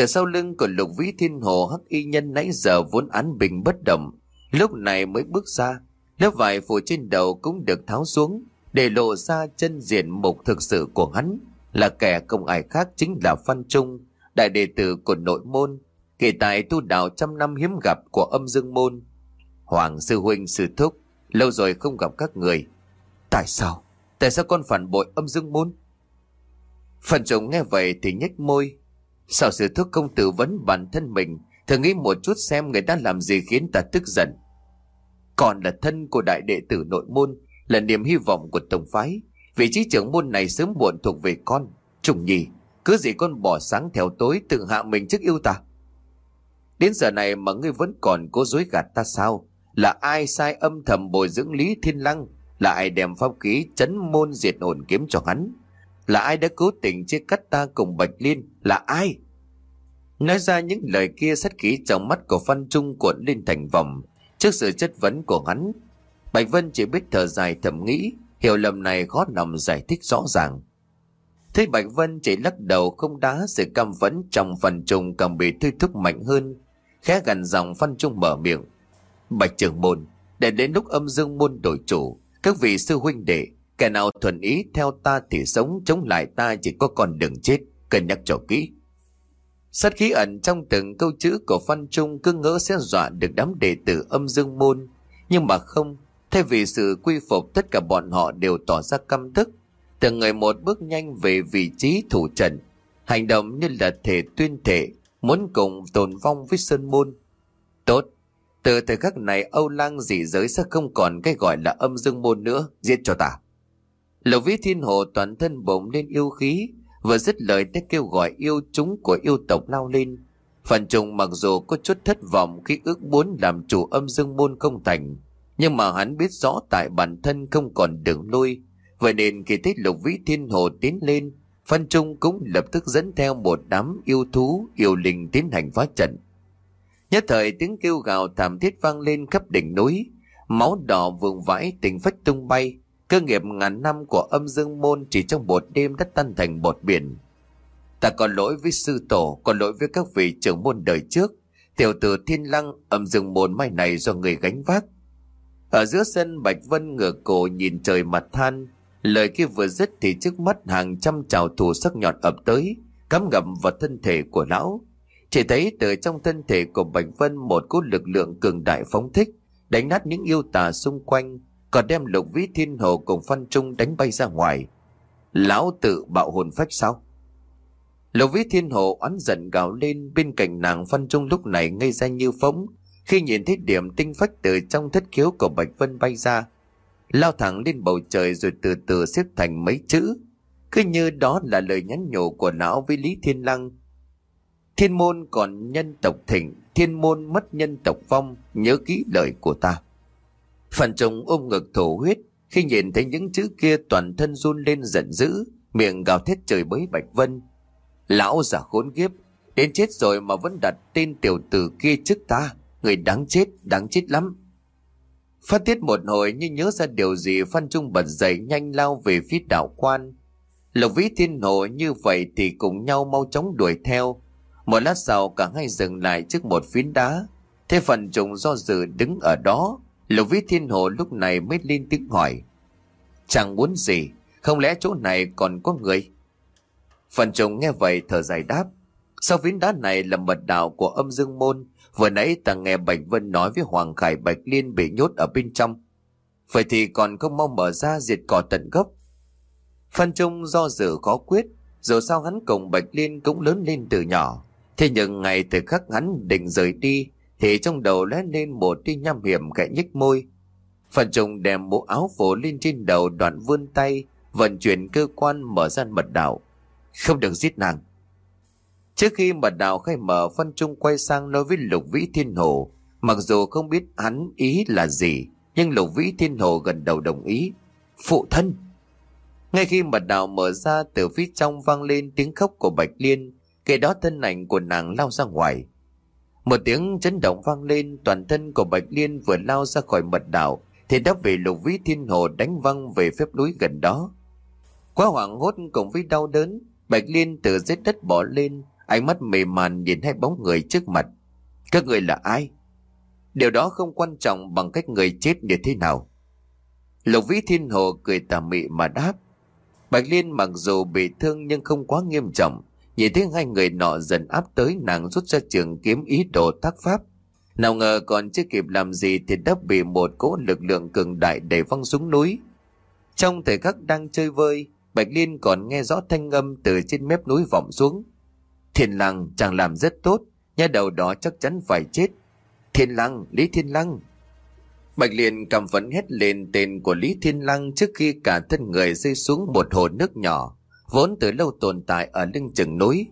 từ sau lưng của lục vĩ thiên hồ hắc y nhân nãy giờ vốn án bình bất động, lúc này mới bước ra. Lớp vải phủ trên đầu cũng được tháo xuống, để lộ ra chân diện mục thực sự của hắn, là kẻ không ai khác chính là Phan Trung, đại đệ tử của nội môn, kỳ tài tu đạo trăm năm hiếm gặp của âm dương môn. Hoàng sư huynh sư thúc, lâu rồi không gặp các người. Tại sao? Tại sao con phản bội âm dương môn? phần Trung nghe vậy thì nhếch môi, Sao sự thúc không tự vấn bản thân mình Thử nghĩ một chút xem người ta làm gì khiến ta tức giận. Còn là thân của đại đệ tử nội môn Là niềm hy vọng của tổng phái. Vị trí trưởng môn này sớm muộn thuộc về con. Trùng nhì Cứ gì con bỏ sáng theo tối tự hạ mình trước yêu ta. Đến giờ này mà ngươi vẫn còn cố dối gạt ta sao? Là ai sai âm thầm bồi dưỡng Lý Thiên Lăng? Là ai đem pháp khí chấn môn diệt ổn kiếm cho hắn là ai đã cố tình chia cắt ta cùng Bạch Liên? Là ai? Nói ra những lời kia sát khí trong mắt của Phan Trung cuộn lên thành vòng. Trước sự chất vấn của hắn, Bạch Vân chỉ biết thở dài thầm nghĩ, hiểu lầm này khó nằm giải thích rõ ràng. thế Bạch Vân chỉ lắc đầu không đá sự căm vấn trong phần Trung càng bị thư thúc mạnh hơn. Khẽ gần dòng Phan Trung mở miệng. Bạch trưởng môn, để đến lúc âm dương môn đổi chủ, các vị sư huynh đệ Kẻ nào thuần ý theo ta thì sống chống lại ta chỉ có con đường chết, cân nhắc cho kỹ. Sát khí ẩn trong từng câu chữ của Phan Trung cứ ngỡ sẽ dọa được đám đệ tử âm dương môn. Nhưng mà không, thay vì sự quy phục tất cả bọn họ đều tỏ ra căm tức. Từng người một bước nhanh về vị trí thủ trận, hành động như là thể tuyên thể, muốn cùng tồn vong với Sơn Môn. Tốt, từ thời khắc này Âu Lang dị giới sẽ không còn cái gọi là âm dương môn nữa, giết cho ta. Lầu vĩ thiên hồ toàn thân bỗng lên yêu khí, vừa dứt lời đã kêu gọi yêu chúng của yêu tộc lao lên. Phần trùng mặc dù có chút thất vọng khi ước muốn làm chủ âm dương môn không thành, nhưng mà hắn biết rõ tại bản thân không còn đường lui. Vậy nên khi thấy lục vĩ thiên hồ tiến lên, Phan Trung cũng lập tức dẫn theo một đám yêu thú, yêu linh tiến hành phá trận. Nhất thời tiếng kêu gào thảm thiết vang lên khắp đỉnh núi, máu đỏ vương vãi tình phách tung bay, cơ nghiệp ngàn năm của âm dương môn chỉ trong một đêm đã tan thành bột biển. Ta còn lỗi với sư tổ, còn lỗi với các vị trưởng môn đời trước, tiểu tử thiên lăng âm dương môn mai này do người gánh vác. Ở giữa sân Bạch Vân ngửa cổ nhìn trời mặt than, lời kia vừa dứt thì trước mắt hàng trăm trào thù sắc nhọn ập tới, cắm ngậm vào thân thể của lão. Chỉ thấy từ trong thân thể của Bạch Vân một cú lực lượng cường đại phóng thích, đánh nát những yêu tà xung quanh, còn đem lục vĩ thiên hồ cùng Phan Trung đánh bay ra ngoài. Lão tự bạo hồn phách sao? Lục vĩ thiên hồ oán giận gào lên bên cạnh nàng Phan Trung lúc này ngây ra như phóng, khi nhìn thấy điểm tinh phách từ trong thất khiếu của Bạch Vân bay ra. Lao thẳng lên bầu trời rồi từ từ xếp thành mấy chữ. Cứ như đó là lời nhắn nhủ của lão với Lý Thiên Lăng Thiên môn còn nhân tộc thịnh, thiên môn mất nhân tộc vong, nhớ kỹ lời của ta. Phần trùng ôm ngực thổ huyết, khi nhìn thấy những chữ kia toàn thân run lên giận dữ, miệng gào thét trời bới Bạch Vân. Lão giả khốn kiếp, đến chết rồi mà vẫn đặt tên tiểu tử kia trước ta, người đáng chết, đáng chết lắm. Phát tiết một hồi như nhớ ra điều gì Phan Trung bật dậy nhanh lao về phía đạo quan. Lộc vĩ thiên hồ như vậy thì cùng nhau mau chóng đuổi theo, một lát sau cả hai dừng lại trước một phiến đá. Thế phần trùng do dự đứng ở đó, lục vĩ thiên hồ lúc này mới lên tiếng hỏi. Chẳng muốn gì, không lẽ chỗ này còn có người? Phần trùng nghe vậy thở dài đáp. Sau phiến đá này là mật đạo của âm dương môn, vừa nãy ta nghe Bạch Vân nói với Hoàng Khải Bạch Liên bị nhốt ở bên trong. Vậy thì còn không mong mở ra diệt cỏ tận gốc. phần Trung do dự khó quyết, dù sao hắn cùng Bạch Liên cũng lớn lên từ nhỏ. Thế nhưng ngày từ khắc hắn định rời đi, thì trong đầu lóe lên một tia nham hiểm gãy nhếch môi. Phần trùng đem bộ áo phủ lên trên đầu đoạn vươn tay, vận chuyển cơ quan mở ra mật đạo. Không được giết nàng. Trước khi mật đạo khai mở, phân trung quay sang nói với lục vĩ thiên hồ mặc dù không biết hắn ý là gì, nhưng lục vĩ thiên hồ gần đầu đồng ý. Phụ thân! Ngay khi mật đạo mở ra, từ phía trong vang lên tiếng khóc của Bạch Liên Kể đó thân ảnh của nàng lao ra ngoài. Một tiếng chấn động vang lên, toàn thân của Bạch Liên vừa lao ra khỏi mật đảo, thì đã bị lục vĩ thiên hồ đánh văng về phép núi gần đó. Quá hoảng hốt cùng với đau đớn, Bạch Liên từ dưới đất bỏ lên, ánh mắt mềm màn nhìn hai bóng người trước mặt. Các người là ai? Điều đó không quan trọng bằng cách người chết như thế nào. Lục vĩ thiên hồ cười tà mị mà đáp. Bạch Liên mặc dù bị thương nhưng không quá nghiêm trọng, Nhìn thấy hai người nọ dần áp tới nàng rút ra trường kiếm ý đồ tác pháp. Nào ngờ còn chưa kịp làm gì thì đã bị một cỗ lực lượng cường đại đẩy văng xuống núi. Trong thời khắc đang chơi vơi, Bạch Liên còn nghe rõ thanh âm từ trên mép núi vọng xuống. Thiên Lăng chàng làm rất tốt, nhà đầu đó chắc chắn phải chết. Thiên Lăng, Lý Thiên Lăng. Bạch Liên cầm phấn hét lên tên của Lý Thiên Lăng trước khi cả thân người rơi xuống một hồ nước nhỏ vốn từ lâu tồn tại ở lưng chừng núi.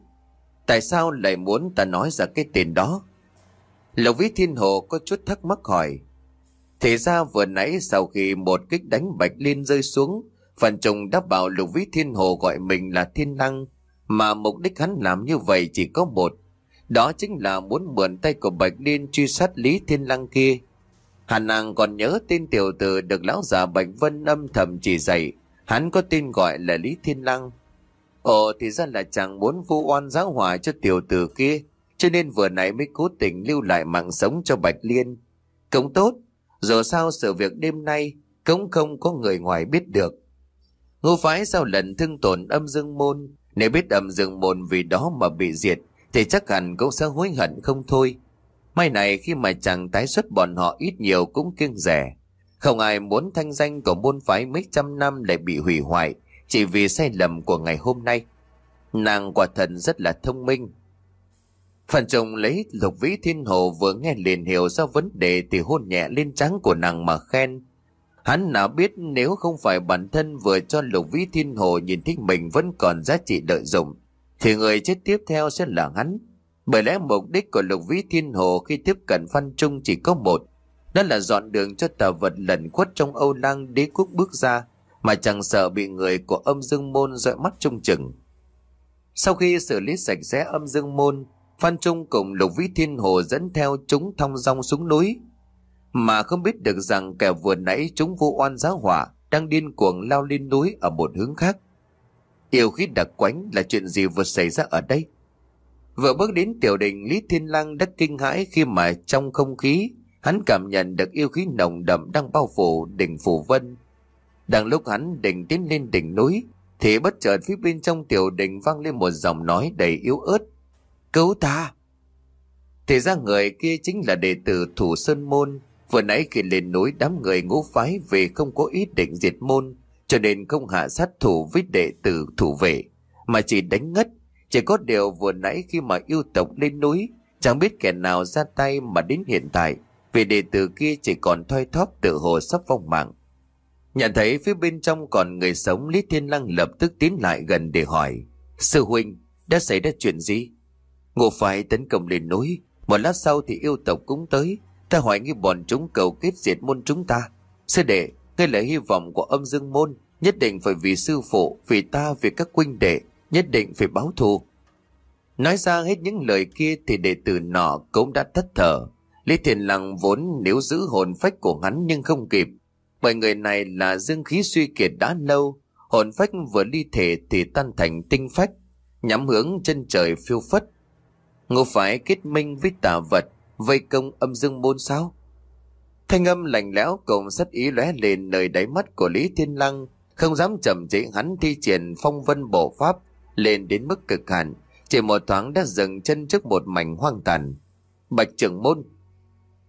Tại sao lại muốn ta nói ra cái tên đó? Lộc Vĩ Thiên Hồ có chút thắc mắc hỏi. Thì ra vừa nãy sau khi một kích đánh Bạch Liên rơi xuống, phần trùng đã bảo Lục Vĩ Thiên Hồ gọi mình là Thiên Lăng, mà mục đích hắn làm như vậy chỉ có một. Đó chính là muốn mượn tay của Bạch Liên truy sát Lý Thiên Lăng kia. Hà năng còn nhớ tên tiểu tử được lão già Bạch Vân âm thầm chỉ dạy, hắn có tên gọi là Lý Thiên Lăng. Ồ thì ra là chàng muốn vu oan giáo hỏa cho tiểu tử kia, cho nên vừa nãy mới cố tình lưu lại mạng sống cho Bạch Liên. Cũng tốt, dù sao sự việc đêm nay cũng không có người ngoài biết được. Ngô phái sau lần thương tổn âm dương môn, nếu biết âm dương môn vì đó mà bị diệt, thì chắc hẳn cũng sẽ hối hận không thôi. May này khi mà chàng tái xuất bọn họ ít nhiều cũng kiêng rẻ. Không ai muốn thanh danh của môn phái mấy trăm năm lại bị hủy hoại chỉ vì sai lầm của ngày hôm nay. Nàng quả thần rất là thông minh. Phần chồng lấy lục vĩ thiên hồ vừa nghe liền hiểu ra vấn đề thì hôn nhẹ lên trắng của nàng mà khen. Hắn nào biết nếu không phải bản thân vừa cho lục vĩ thiên hồ nhìn thích mình vẫn còn giá trị lợi dụng, thì người chết tiếp theo sẽ là hắn. Bởi lẽ mục đích của lục vĩ thiên hồ khi tiếp cận Phan Trung chỉ có một, đó là dọn đường cho tà vật lẩn khuất trong Âu Lăng đế quốc bước ra, mà chẳng sợ bị người của âm dương môn dõi mắt trông chừng. Sau khi xử lý sạch sẽ âm dương môn, Phan Trung cùng Lục Vĩ Thiên Hồ dẫn theo chúng thong dong xuống núi. Mà không biết được rằng kẻ vừa nãy chúng vô oan giá hỏa đang điên cuồng lao lên núi ở một hướng khác. Yêu khí đặc quánh là chuyện gì vừa xảy ra ở đây? Vừa bước đến tiểu đình Lý Thiên Lang đã kinh hãi khi mà trong không khí hắn cảm nhận được yêu khí nồng đậm đang bao phủ đỉnh Phủ Vân. Đang lúc hắn định tiến lên đỉnh núi thì bất chợt phía bên trong tiểu đình vang lên một giọng nói đầy yếu ớt. Cứu ta! Thì ra người kia chính là đệ tử Thủ Sơn Môn. Vừa nãy khi lên núi đám người ngũ phái về không có ý định diệt môn, cho nên không hạ sát thủ với đệ tử thủ vệ, mà chỉ đánh ngất. Chỉ có điều vừa nãy khi mà yêu tộc lên núi, chẳng biết kẻ nào ra tay mà đến hiện tại, vì đệ tử kia chỉ còn thoi thóp tự hồ sắp vong mạng. Nhận thấy phía bên trong còn người sống, Lý Thiên Lăng lập tức tiến lại gần để hỏi, Sư huynh, đã xảy ra chuyện gì? Ngộ phải tấn công lên núi, Một lát sau thì yêu tộc cũng tới. Ta hỏi nghi bọn chúng cầu kết diệt môn chúng ta. Sư đệ, Ngươi là hy vọng của âm dương môn, Nhất định phải vì sư phụ, Vì ta, vì các huynh đệ, Nhất định phải báo thù. Nói ra hết những lời kia Thì đệ tử nọ cũng đã thất thở. Lý Thiền Lăng vốn nếu giữ hồn phách của hắn Nhưng không kịp bởi người này là dương khí suy kiệt đã lâu, hồn phách vừa ly thể thì tan thành tinh phách, nhắm hướng chân trời phiêu phất. Ngô phải kết minh với tà vật, vây công âm dương môn sao? Thanh âm lạnh lẽo cùng sắt ý lóe lên nơi đáy mắt của Lý Thiên Lăng, không dám chậm trễ hắn thi triển phong vân bộ pháp lên đến mức cực hạn, chỉ một thoáng đã dừng chân trước một mảnh hoang tàn. Bạch trưởng môn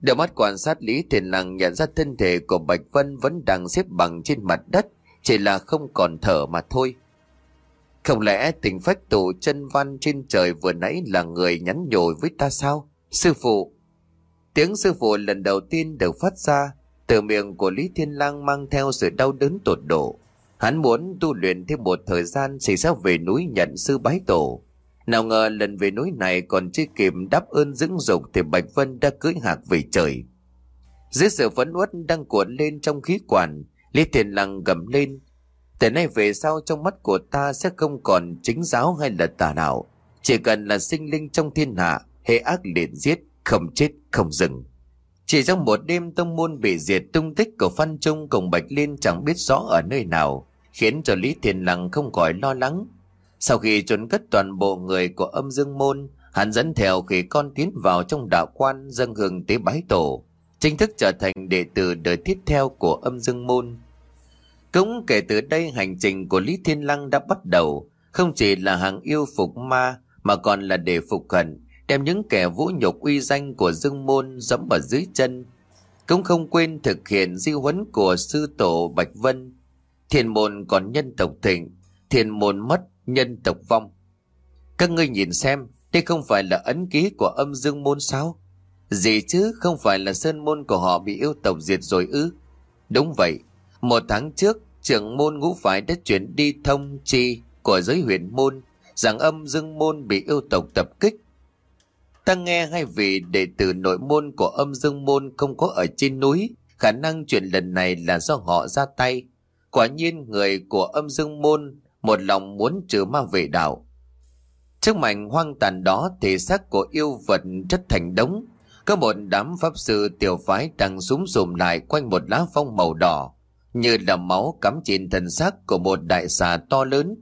Đôi mắt quan sát Lý Thiền Lăng nhận ra thân thể của Bạch Vân vẫn đang xếp bằng trên mặt đất, chỉ là không còn thở mà thôi. Không lẽ tình phách tổ chân văn trên trời vừa nãy là người nhắn nhồi với ta sao? Sư phụ! Tiếng sư phụ lần đầu tiên được phát ra từ miệng của Lý Thiên Lang mang theo sự đau đớn tột độ. Hắn muốn tu luyện thêm một thời gian thì sẽ về núi nhận sư bái tổ. Nào ngờ lần về núi này còn chưa kịp đáp ơn dưỡng dục thì Bạch Vân đã cưỡi hạc về trời. Dưới sự phấn uất đang cuộn lên trong khí quản, Lý Thiền Lăng gầm lên. Từ nay về sau trong mắt của ta sẽ không còn chính giáo hay là tà đạo. Chỉ cần là sinh linh trong thiên hạ, hệ ác liền giết, không chết, không dừng. Chỉ trong một đêm tông môn bị diệt tung tích của Phan Trung cùng Bạch Liên chẳng biết rõ ở nơi nào, khiến cho Lý Thiền Lăng không khỏi lo lắng. Sau khi trốn cất toàn bộ người của âm dương môn, hắn dẫn theo khi con tiến vào trong đạo quan dâng hương tế bái tổ, chính thức trở thành đệ tử đời tiếp theo của âm dương môn. Cũng kể từ đây hành trình của Lý Thiên Lăng đã bắt đầu, không chỉ là hàng yêu phục ma mà còn là để phục hận, đem những kẻ vũ nhục uy danh của dương môn dẫm ở dưới chân. Cũng không quên thực hiện di huấn của sư tổ Bạch Vân. Thiền môn còn nhân tộc thịnh, thiền môn mất nhân tộc vong. Các ngươi nhìn xem, đây không phải là ấn ký của âm dương môn sao? Gì chứ, không phải là sơn môn của họ bị yêu tộc diệt rồi ư? Đúng vậy, một tháng trước, trưởng môn ngũ phái đã chuyển đi thông chi của giới huyền môn rằng âm dương môn bị yêu tộc tập kích. Ta nghe hai vị đệ tử nội môn của âm dương môn không có ở trên núi, khả năng chuyện lần này là do họ ra tay. Quả nhiên người của âm dương môn một lòng muốn trừ ma về đạo. Trước mảnh hoang tàn đó thì xác của yêu vật chất thành đống. Có một đám pháp sư tiểu phái đang súng sùm lại quanh một lá phong màu đỏ, như là máu cắm trên thân xác của một đại xà to lớn.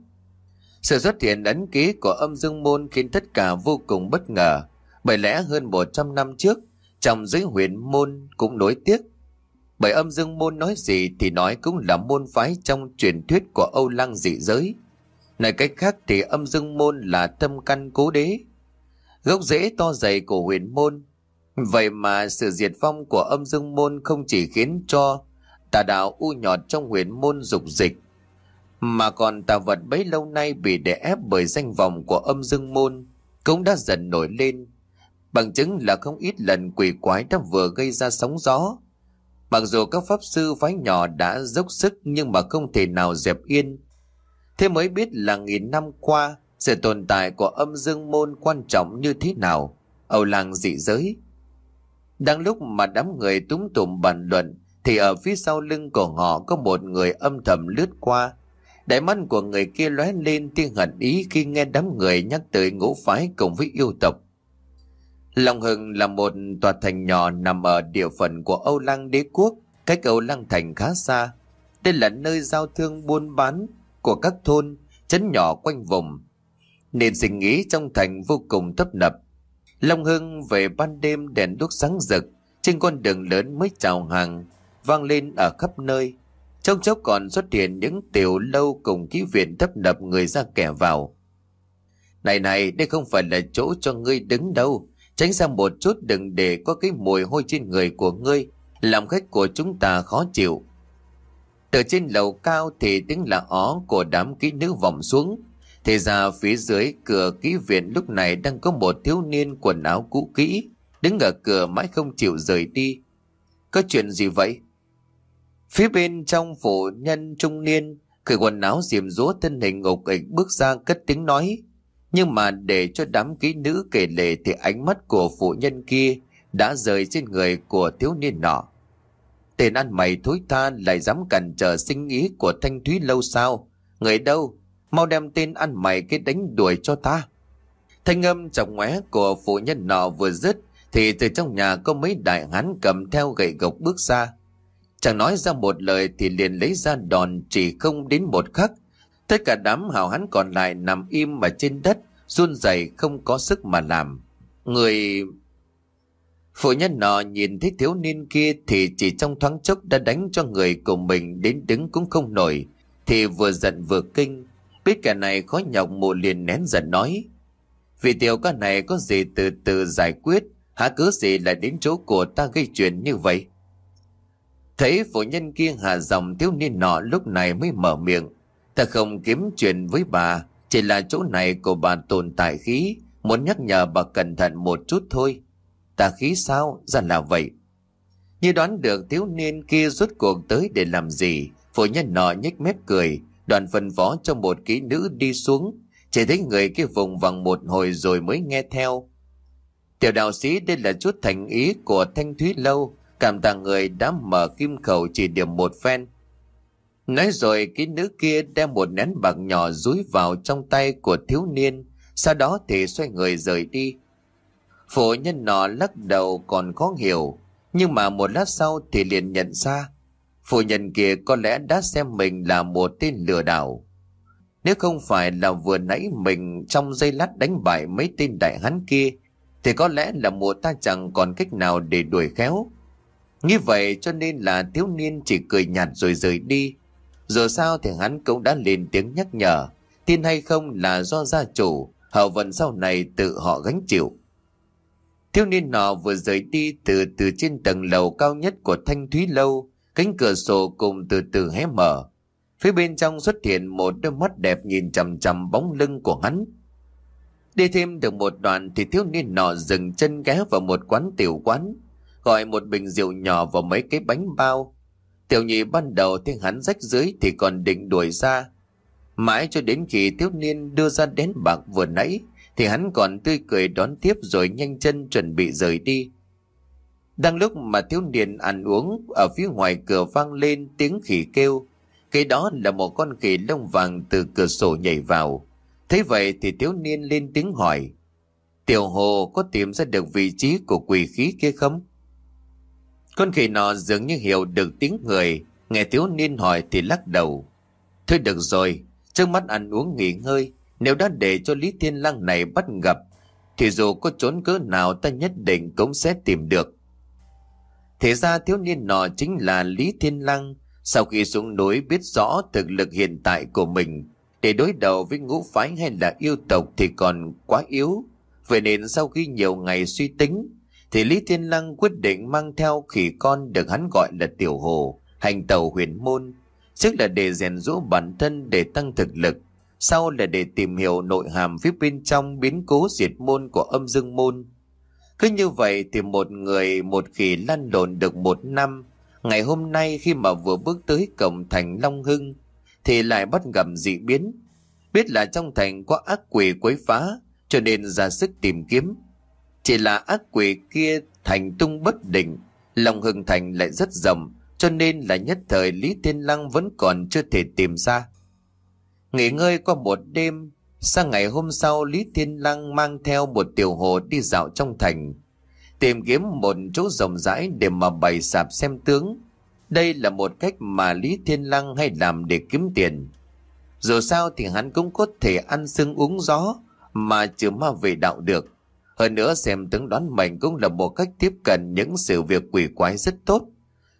Sự xuất hiện ấn ký của âm dương môn khiến tất cả vô cùng bất ngờ, bởi lẽ hơn 100 năm trước, trong giới huyền môn cũng nối tiếc bởi âm dương môn nói gì thì nói cũng là môn phái trong truyền thuyết của Âu Lăng dị giới. Nói cách khác thì âm dương môn là tâm căn cố đế. Gốc rễ to dày của huyền môn. Vậy mà sự diệt vong của âm dương môn không chỉ khiến cho tà đạo u nhọt trong huyền môn dục dịch, mà còn tà vật bấy lâu nay bị đè ép bởi danh vọng của âm dương môn cũng đã dần nổi lên. Bằng chứng là không ít lần quỷ quái đã vừa gây ra sóng gió. Mặc dù các pháp sư phái nhỏ đã dốc sức nhưng mà không thể nào dẹp yên. Thế mới biết là nghìn năm qua, sự tồn tại của âm dương môn quan trọng như thế nào ở làng dị giới. Đang lúc mà đám người túng tụm bàn luận, thì ở phía sau lưng của họ có một người âm thầm lướt qua. Đại mắt của người kia lóe lên tiếng hận ý khi nghe đám người nhắc tới ngũ phái cùng với yêu tộc. Long Hưng là một tòa thành nhỏ nằm ở địa phận của Âu Lăng đế quốc, cách Âu Lăng thành khá xa. Đây là nơi giao thương buôn bán của các thôn, chấn nhỏ quanh vùng. Nên sinh nghĩ trong thành vô cùng tấp nập. Long Hưng về ban đêm đèn đuốc sáng rực, trên con đường lớn mới chào hàng, vang lên ở khắp nơi. Trong chốc còn xuất hiện những tiểu lâu cùng ký viện tấp nập người ra kẻ vào. Này này, đây không phải là chỗ cho ngươi đứng đâu. Tránh ra một chút đừng để có cái mùi hôi trên người của ngươi, làm khách của chúng ta khó chịu. Từ trên lầu cao thì tiếng là ó của đám kỹ nữ vọng xuống. Thì ra phía dưới cửa kỹ viện lúc này đang có một thiếu niên quần áo cũ kỹ, đứng ở cửa mãi không chịu rời đi. Có chuyện gì vậy? Phía bên trong phụ nhân trung niên, cởi quần áo diềm rúa thân hình ngục ịch bước ra cất tiếng nói. Nhưng mà để cho đám kỹ nữ kể lệ thì ánh mắt của phụ nhân kia đã rời trên người của thiếu niên nọ. Tên ăn mày thối tha lại dám cản trở sinh ý của Thanh Thúy lâu sao? Người đâu? Mau đem tên ăn mày cái đánh đuổi cho ta. Thanh âm trọng ngoé của phụ nhân nọ vừa dứt thì từ trong nhà có mấy đại hán cầm theo gậy gộc bước ra. Chẳng nói ra một lời thì liền lấy ra đòn chỉ không đến một khắc. Tất cả đám hào hán còn lại nằm im mà trên đất, run rẩy không có sức mà làm. Người... Phụ nhân nọ nhìn thấy thiếu niên kia thì chỉ trong thoáng chốc đã đánh cho người của mình đến đứng cũng không nổi. Thì vừa giận vừa kinh, biết kẻ này khó nhọc mụ liền nén giận nói. Vì tiểu ca này có gì từ từ giải quyết, hả cứ gì lại đến chỗ của ta gây chuyện như vậy? Thấy phụ nhân kia hạ dòng thiếu niên nọ lúc này mới mở miệng. Ta không kiếm chuyện với bà, chỉ là chỗ này của bà tồn tại khí, muốn nhắc nhở bà cẩn thận một chút thôi. Ta khí sao? Ra là vậy. Như đoán được thiếu niên kia rút cuộc tới để làm gì, phụ nhân nọ nhếch mép cười, đoàn phân phó cho một kỹ nữ đi xuống, chỉ thấy người kia vùng vằng một hồi rồi mới nghe theo. Tiểu đạo sĩ đây là chút thành ý của Thanh Thúy Lâu, cảm tạ người đã mở kim khẩu chỉ điểm một phen. Nói rồi cái nữ kia đem một nén bạc nhỏ rúi vào trong tay của thiếu niên, sau đó thì xoay người rời đi. Phụ nhân nọ lắc đầu còn khó hiểu, nhưng mà một lát sau thì liền nhận ra. Phụ nhân kia có lẽ đã xem mình là một tên lừa đảo. Nếu không phải là vừa nãy mình trong giây lát đánh bại mấy tên đại hán kia, thì có lẽ là một ta chẳng còn cách nào để đuổi khéo. Như vậy cho nên là thiếu niên chỉ cười nhạt rồi rời đi. Dù sao thì hắn cũng đã lên tiếng nhắc nhở. Tin hay không là do gia chủ, hậu vận sau này tự họ gánh chịu. Thiếu niên nọ vừa rời đi từ từ trên tầng lầu cao nhất của Thanh Thúy Lâu, cánh cửa sổ cùng từ từ hé mở. Phía bên trong xuất hiện một đôi mắt đẹp nhìn chằm chằm bóng lưng của hắn. Đi thêm được một đoạn thì thiếu niên nọ dừng chân ghé vào một quán tiểu quán gọi một bình rượu nhỏ và mấy cái bánh bao. Tiểu nhị ban đầu thấy hắn rách dưới thì còn định đuổi ra. Mãi cho đến khi thiếu niên đưa ra đến bạc vừa nãy, thì hắn còn tươi cười đón tiếp rồi nhanh chân chuẩn bị rời đi. Đang lúc mà thiếu niên ăn uống, ở phía ngoài cửa vang lên tiếng khỉ kêu. Cái đó là một con khỉ lông vàng từ cửa sổ nhảy vào. Thế vậy thì thiếu niên lên tiếng hỏi. Tiểu hồ có tìm ra được vị trí của quỷ khí kia không? Con khỉ nọ dường như hiểu được tiếng người, nghe thiếu niên hỏi thì lắc đầu. Thôi được rồi, trước mắt ăn uống nghỉ ngơi, nếu đã để cho Lý Thiên Lăng này bắt gặp, thì dù có trốn cỡ nào ta nhất định cũng sẽ tìm được. Thế ra thiếu niên nọ chính là Lý Thiên Lăng, sau khi xuống núi biết rõ thực lực hiện tại của mình, để đối đầu với ngũ phái hay là yêu tộc thì còn quá yếu, Vậy nên sau khi nhiều ngày suy tính, thì Lý Thiên Lăng quyết định mang theo khỉ con được hắn gọi là Tiểu Hồ, hành tàu huyền môn, trước là để rèn rũ bản thân để tăng thực lực, sau là để tìm hiểu nội hàm phía bên trong biến cố diệt môn của âm dương môn. Cứ như vậy thì một người một khỉ lăn lộn được một năm, ngày hôm nay khi mà vừa bước tới cổng thành Long Hưng, thì lại bắt gặp dị biến. Biết là trong thành có ác quỷ quấy phá, cho nên ra sức tìm kiếm. Chỉ là ác quỷ kia thành tung bất định, lòng Hưng Thành lại rất rộng, cho nên là nhất thời Lý Thiên Lăng vẫn còn chưa thể tìm ra. Nghỉ ngơi qua một đêm, sang ngày hôm sau Lý Thiên Lăng mang theo một tiểu hồ đi dạo trong thành, tìm kiếm một chỗ rộng rãi để mà bày sạp xem tướng. Đây là một cách mà Lý Thiên Lăng hay làm để kiếm tiền. Dù sao thì hắn cũng có thể ăn sưng uống gió mà chưa ma về đạo được. Hơn nữa xem tướng đoán mệnh cũng là một cách tiếp cận những sự việc quỷ quái rất tốt.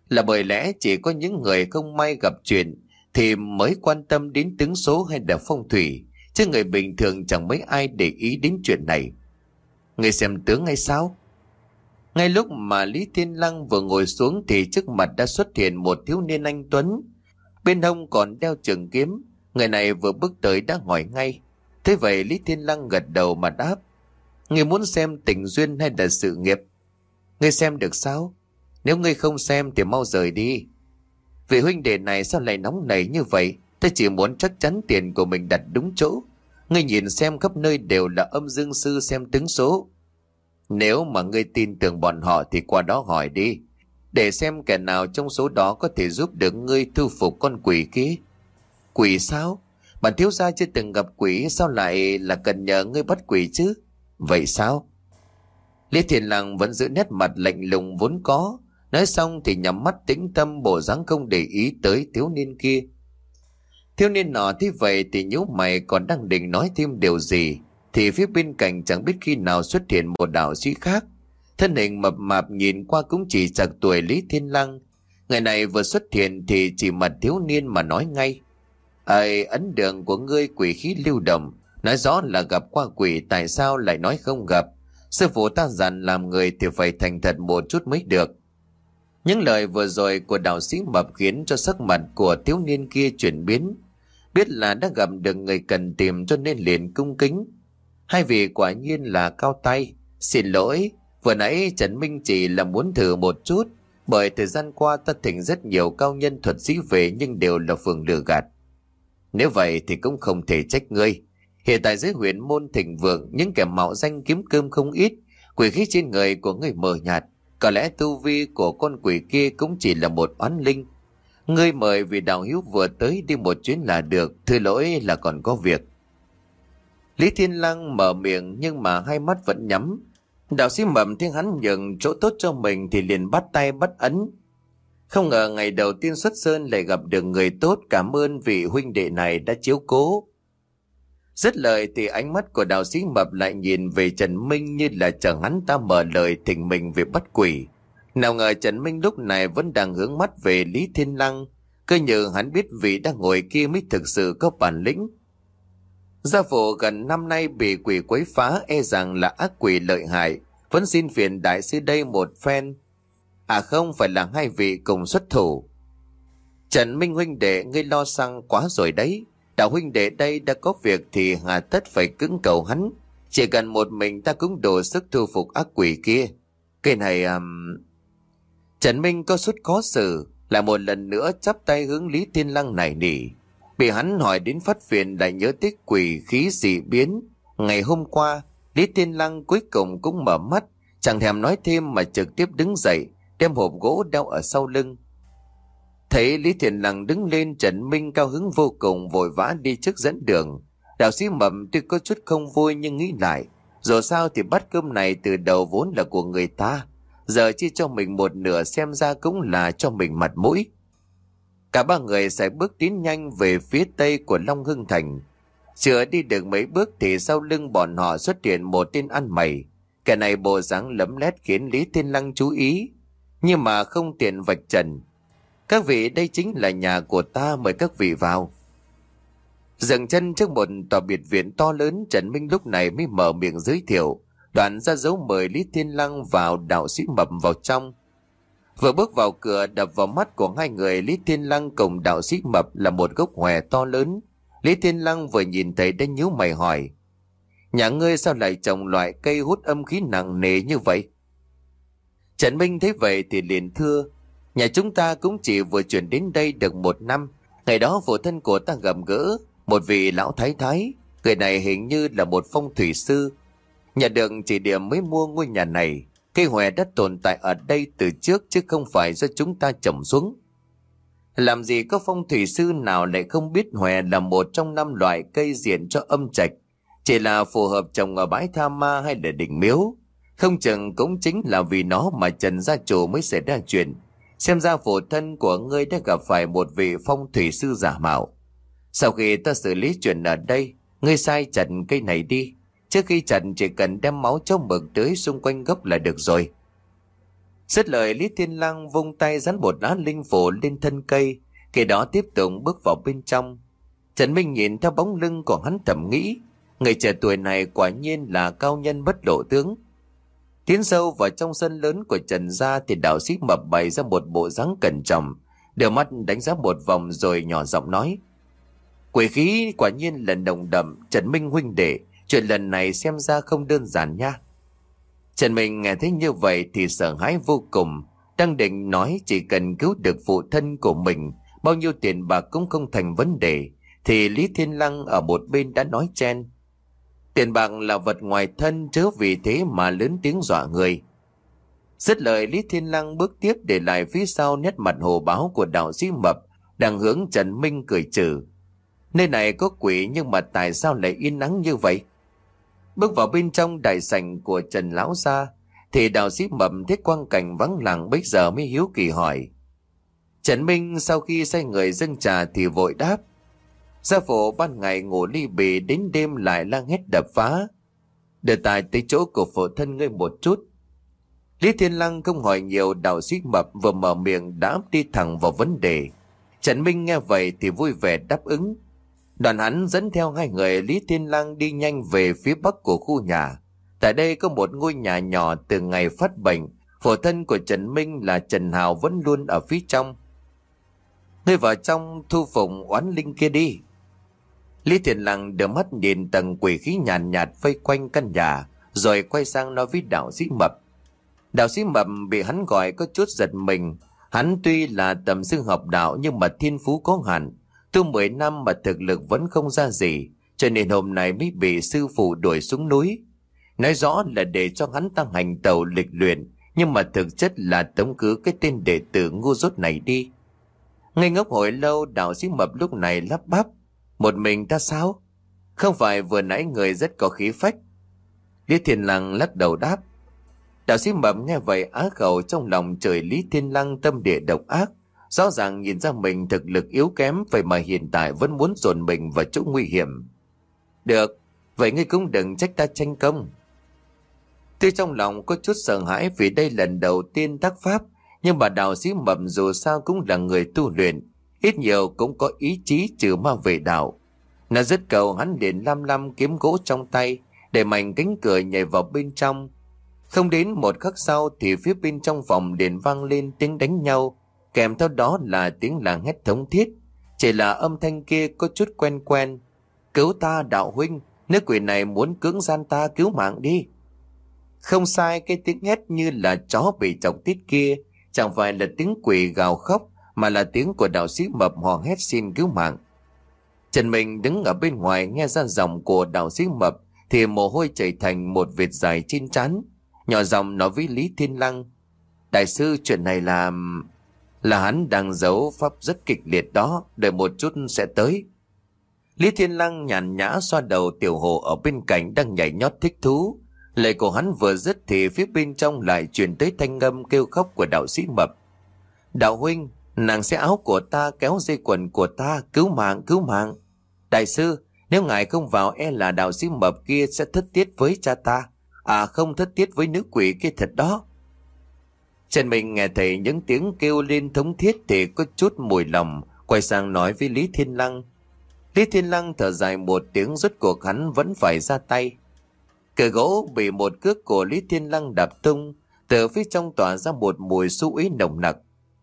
Là bởi lẽ chỉ có những người không may gặp chuyện thì mới quan tâm đến tướng số hay là phong thủy, chứ người bình thường chẳng mấy ai để ý đến chuyện này. Người xem tướng hay sao? Ngay lúc mà Lý Thiên Lăng vừa ngồi xuống thì trước mặt đã xuất hiện một thiếu niên anh Tuấn. Bên hông còn đeo trường kiếm, người này vừa bước tới đã hỏi ngay. Thế vậy Lý Thiên Lăng gật đầu mà đáp. Người muốn xem tình duyên hay là sự nghiệp? Người xem được sao? Nếu ngươi không xem thì mau rời đi. Vị huynh đệ này sao lại nóng nảy như vậy? Ta chỉ muốn chắc chắn tiền của mình đặt đúng chỗ. Ngươi nhìn xem khắp nơi đều là âm dương sư xem tướng số. Nếu mà ngươi tin tưởng bọn họ thì qua đó hỏi đi. Để xem kẻ nào trong số đó có thể giúp được ngươi thu phục con quỷ kia. Quỷ sao? bạn thiếu gia chưa từng gặp quỷ, sao lại là cần nhờ ngươi bắt quỷ chứ? Vậy sao? Lý Thiền Lăng vẫn giữ nét mặt lạnh lùng vốn có. Nói xong thì nhắm mắt tĩnh tâm bộ dáng không để ý tới thiếu niên kia. Thiếu niên nọ thế vậy thì nhíu mày còn đang định nói thêm điều gì. Thì phía bên cạnh chẳng biết khi nào xuất hiện một đạo sĩ khác. Thân hình mập mạp nhìn qua cũng chỉ chạc tuổi Lý Thiên Lăng. Ngày này vừa xuất hiện thì chỉ mặt thiếu niên mà nói ngay. Ây, ấn đường của ngươi quỷ khí lưu động. Nói rõ là gặp qua quỷ tại sao lại nói không gặp. Sư phụ ta dặn làm người thì phải thành thật một chút mới được. Những lời vừa rồi của đạo sĩ mập khiến cho sắc mặt của thiếu niên kia chuyển biến. Biết là đã gặp được người cần tìm cho nên liền cung kính. Hai vị quả nhiên là cao tay. Xin lỗi, vừa nãy Trần Minh chỉ là muốn thử một chút. Bởi thời gian qua ta thỉnh rất nhiều cao nhân thuật sĩ về nhưng đều là phường lừa gạt. Nếu vậy thì cũng không thể trách ngươi. Hiện tại dưới huyện môn thịnh vượng, những kẻ mạo danh kiếm cơm không ít, quỷ khí trên người của người mờ nhạt. Có lẽ tu vi của con quỷ kia cũng chỉ là một oán linh. Ngươi mời vì đạo hiếu vừa tới đi một chuyến là được, thư lỗi là còn có việc. Lý Thiên Lăng mở miệng nhưng mà hai mắt vẫn nhắm. Đạo sĩ mầm thiên hắn nhường chỗ tốt cho mình thì liền bắt tay bắt ấn. Không ngờ ngày đầu tiên xuất sơn lại gặp được người tốt cảm ơn vị huynh đệ này đã chiếu cố. Dứt lời thì ánh mắt của đạo sĩ mập lại nhìn về Trần Minh như là chờ hắn ta mở lời thỉnh mình về bắt quỷ. Nào ngờ Trần Minh lúc này vẫn đang hướng mắt về Lý Thiên Lăng, cơ như hắn biết vị đang ngồi kia mới thực sự có bản lĩnh. Gia phụ gần năm nay bị quỷ quấy phá e rằng là ác quỷ lợi hại, vẫn xin phiền đại sư đây một phen. À không phải là hai vị cùng xuất thủ. Trần Minh huynh đệ ngươi lo sang quá rồi đấy, Đạo huynh đệ đây đã có việc thì hà tất phải cứng cầu hắn. Chỉ cần một mình ta cũng đủ sức thu phục ác quỷ kia. Cái này... Um... Trần Minh có suốt khó xử, lại một lần nữa chắp tay hướng Lý Thiên Lăng này nỉ. Bị hắn hỏi đến phát phiền lại nhớ tích quỷ khí dị biến. Ngày hôm qua, Lý Thiên Lăng cuối cùng cũng mở mắt, chẳng thèm nói thêm mà trực tiếp đứng dậy, đem hộp gỗ đeo ở sau lưng, Thấy Lý Thiện Lăng đứng lên Trần Minh cao hứng vô cùng, vội vã đi trước dẫn đường. Đạo sĩ mầm tuy có chút không vui nhưng nghĩ lại. Dù sao thì bát cơm này từ đầu vốn là của người ta. Giờ chia cho mình một nửa xem ra cũng là cho mình mặt mũi. Cả ba người sẽ bước tiến nhanh về phía tây của Long Hưng Thành. Chưa đi được mấy bước thì sau lưng bọn họ xuất hiện một tên ăn mày. Kẻ này bộ dáng lấm lét khiến Lý Thiên Lăng chú ý. Nhưng mà không tiện vạch trần các vị, đây chính là nhà của ta, mời các vị vào. Dừng chân trước một tòa biệt viện to lớn, Trần Minh lúc này mới mở miệng giới thiệu. Đoạn ra dấu mời Lý Thiên Lăng vào đạo sĩ mập vào trong. Vừa bước vào cửa, đập vào mắt của hai người, Lý Thiên Lăng cùng đạo sĩ mập là một gốc hòe to lớn. Lý Thiên Lăng vừa nhìn thấy đã nhíu mày hỏi. Nhà ngươi sao lại trồng loại cây hút âm khí nặng nề như vậy? Trần Minh thấy vậy thì liền thưa. Nhà chúng ta cũng chỉ vừa chuyển đến đây được một năm. Ngày đó phụ thân của ta gặp gỡ một vị lão thái thái. Người này hình như là một phong thủy sư. Nhà đường chỉ điểm mới mua ngôi nhà này. Cây hòe đã tồn tại ở đây từ trước chứ không phải do chúng ta trồng xuống. Làm gì có phong thủy sư nào lại không biết hòe là một trong năm loại cây diện cho âm trạch. Chỉ là phù hợp trồng ở bãi tha ma hay là đỉnh miếu. Không chừng cũng chính là vì nó mà Trần Gia Chủ mới xảy ra chuyện. Xem ra phụ thân của ngươi đã gặp phải một vị phong thủy sư giả mạo. Sau khi ta xử lý chuyện ở đây, ngươi sai chặt cây này đi. Trước khi chặt chỉ cần đem máu trong mực tưới xung quanh gốc là được rồi. Xét lời Lý Thiên Lăng vung tay rắn một lá linh phổ lên thân cây, khi đó tiếp tục bước vào bên trong. Trần Minh nhìn theo bóng lưng của hắn thầm nghĩ, người trẻ tuổi này quả nhiên là cao nhân bất lộ tướng. Tiến sâu vào trong sân lớn của Trần Gia thì đạo sĩ mập bày ra một bộ dáng cẩn trọng, đưa mắt đánh giá một vòng rồi nhỏ giọng nói. Quỷ khí quả nhiên là nồng đậm, Trần Minh huynh đệ, chuyện lần này xem ra không đơn giản nha. Trần Minh nghe thấy như vậy thì sợ hãi vô cùng, đang định nói chỉ cần cứu được phụ thân của mình, bao nhiêu tiền bạc cũng không thành vấn đề, thì Lý Thiên Lăng ở một bên đã nói chen. Tiền bạc là vật ngoài thân chớ vì thế mà lớn tiếng dọa người. Dứt lời, Lý Thiên Lăng bước tiếp để lại phía sau nét mặt hồ báo của đạo sĩ Mập, đang hướng Trần Minh cười trừ. Nơi này có quỷ nhưng mà tại sao lại yên nắng như vậy? Bước vào bên trong đại sảnh của Trần Lão Gia, thì đạo sĩ Mập thấy quang cảnh vắng lặng bây giờ mới hiếu kỳ hỏi. Trần Minh sau khi say người dâng trà thì vội đáp. Gia phụ ban ngày ngủ ly bì đến đêm lại lang hết đập phá. Để tài tới chỗ của phụ thân ngươi một chút. Lý Thiên Lăng không hỏi nhiều, đạo sĩ mập vừa mở miệng đã đi thẳng vào vấn đề. Trần Minh nghe vậy thì vui vẻ đáp ứng. Đoàn hắn dẫn theo hai người Lý Thiên Lăng đi nhanh về phía bắc của khu nhà. Tại đây có một ngôi nhà nhỏ từ ngày phát bệnh. Phổ thân của Trần Minh là Trần Hào vẫn luôn ở phía trong. Ngươi vào trong thu phụng oán linh kia đi. Lý Thiện Lăng đưa mắt nhìn tầng quỷ khí nhàn nhạt, nhạt vây quanh căn nhà, rồi quay sang nói với đạo sĩ mập. Đạo sĩ mập bị hắn gọi có chút giật mình. Hắn tuy là tầm sư học đạo nhưng mà thiên phú có hạn. Tu 10 năm mà thực lực vẫn không ra gì, cho nên hôm nay mới bị sư phụ đuổi xuống núi. Nói rõ là để cho hắn tăng hành tàu lịch luyện, nhưng mà thực chất là tống cứ cái tên đệ tử ngu dốt này đi. Ngây ngốc hồi lâu đạo sĩ mập lúc này lắp bắp. Một mình ta sao? Không phải vừa nãy người rất có khí phách. Lý Thiên Lăng lắc đầu đáp. Đạo sĩ mập nghe vậy á khẩu trong lòng trời Lý Thiên Lăng tâm địa độc ác. Rõ ràng nhìn ra mình thực lực yếu kém vậy mà hiện tại vẫn muốn dồn mình vào chỗ nguy hiểm. Được, vậy ngươi cũng đừng trách ta tranh công. Tuy trong lòng có chút sợ hãi vì đây lần đầu tiên tác pháp, nhưng bà đạo sĩ mập dù sao cũng là người tu luyện, ít nhiều cũng có ý chí trừ ma về đạo. Nó dứt cầu hắn liền lam lam kiếm gỗ trong tay, để mảnh cánh cửa nhảy vào bên trong. Không đến một khắc sau thì phía bên trong phòng liền vang lên tiếng đánh nhau, kèm theo đó là tiếng làng hét thống thiết. Chỉ là âm thanh kia có chút quen quen. Cứu ta đạo huynh, nước quỷ này muốn cưỡng gian ta cứu mạng đi. Không sai cái tiếng hét như là chó bị chọc tít kia, chẳng phải là tiếng quỷ gào khóc, mà là tiếng của đạo sĩ mập hò hét xin cứu mạng. Trần Minh đứng ở bên ngoài nghe ra giọng của đạo sĩ mập thì mồ hôi chảy thành một vệt dài trên trán, nhỏ giọng nói với Lý Thiên Lăng. Đại sư chuyện này là... là hắn đang giấu pháp rất kịch liệt đó, đợi một chút sẽ tới. Lý Thiên Lăng nhàn nhã xoa đầu tiểu hồ ở bên cạnh đang nhảy nhót thích thú. Lời của hắn vừa dứt thì phía bên trong lại truyền tới thanh âm kêu khóc của đạo sĩ mập. Đạo huynh, Nàng sẽ áo của ta kéo dây quần của ta Cứu mạng cứu mạng. Đại sư nếu ngài không vào e là đạo sĩ mập kia sẽ thất tiết với cha ta. À không thất tiết với nữ quỷ kia thật đó. Trần Minh nghe thấy những tiếng kêu lên thống thiết thì có chút mùi lòng Quay sang nói với Lý Thiên Lăng. Lý Thiên Lăng thở dài một tiếng rốt cuộc hắn vẫn phải ra tay. Cửa gỗ bị một cước của Lý Thiên Lăng đạp tung, từ phía trong tỏa ra một mùi su ý nồng nặc.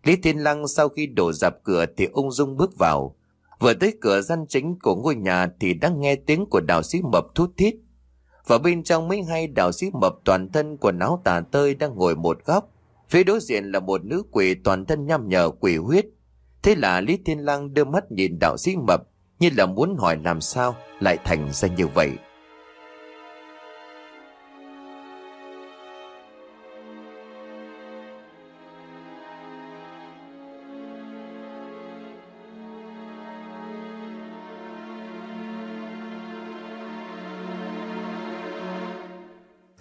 Lý Thiên Lăng sau khi đổ dạp cửa thì ung dung bước vào. Vừa tới cửa gian chính của ngôi nhà thì đang nghe tiếng của đạo sĩ mập thút thít. Và bên trong mấy hay đạo sĩ mập toàn thân quần áo tà tơi đang ngồi một góc. Phía đối diện là một nữ quỷ toàn thân nhăm nhở quỷ huyết. Thế là Lý Thiên Lăng đưa mắt nhìn đạo sĩ mập, như là muốn hỏi làm sao lại thành ra như vậy.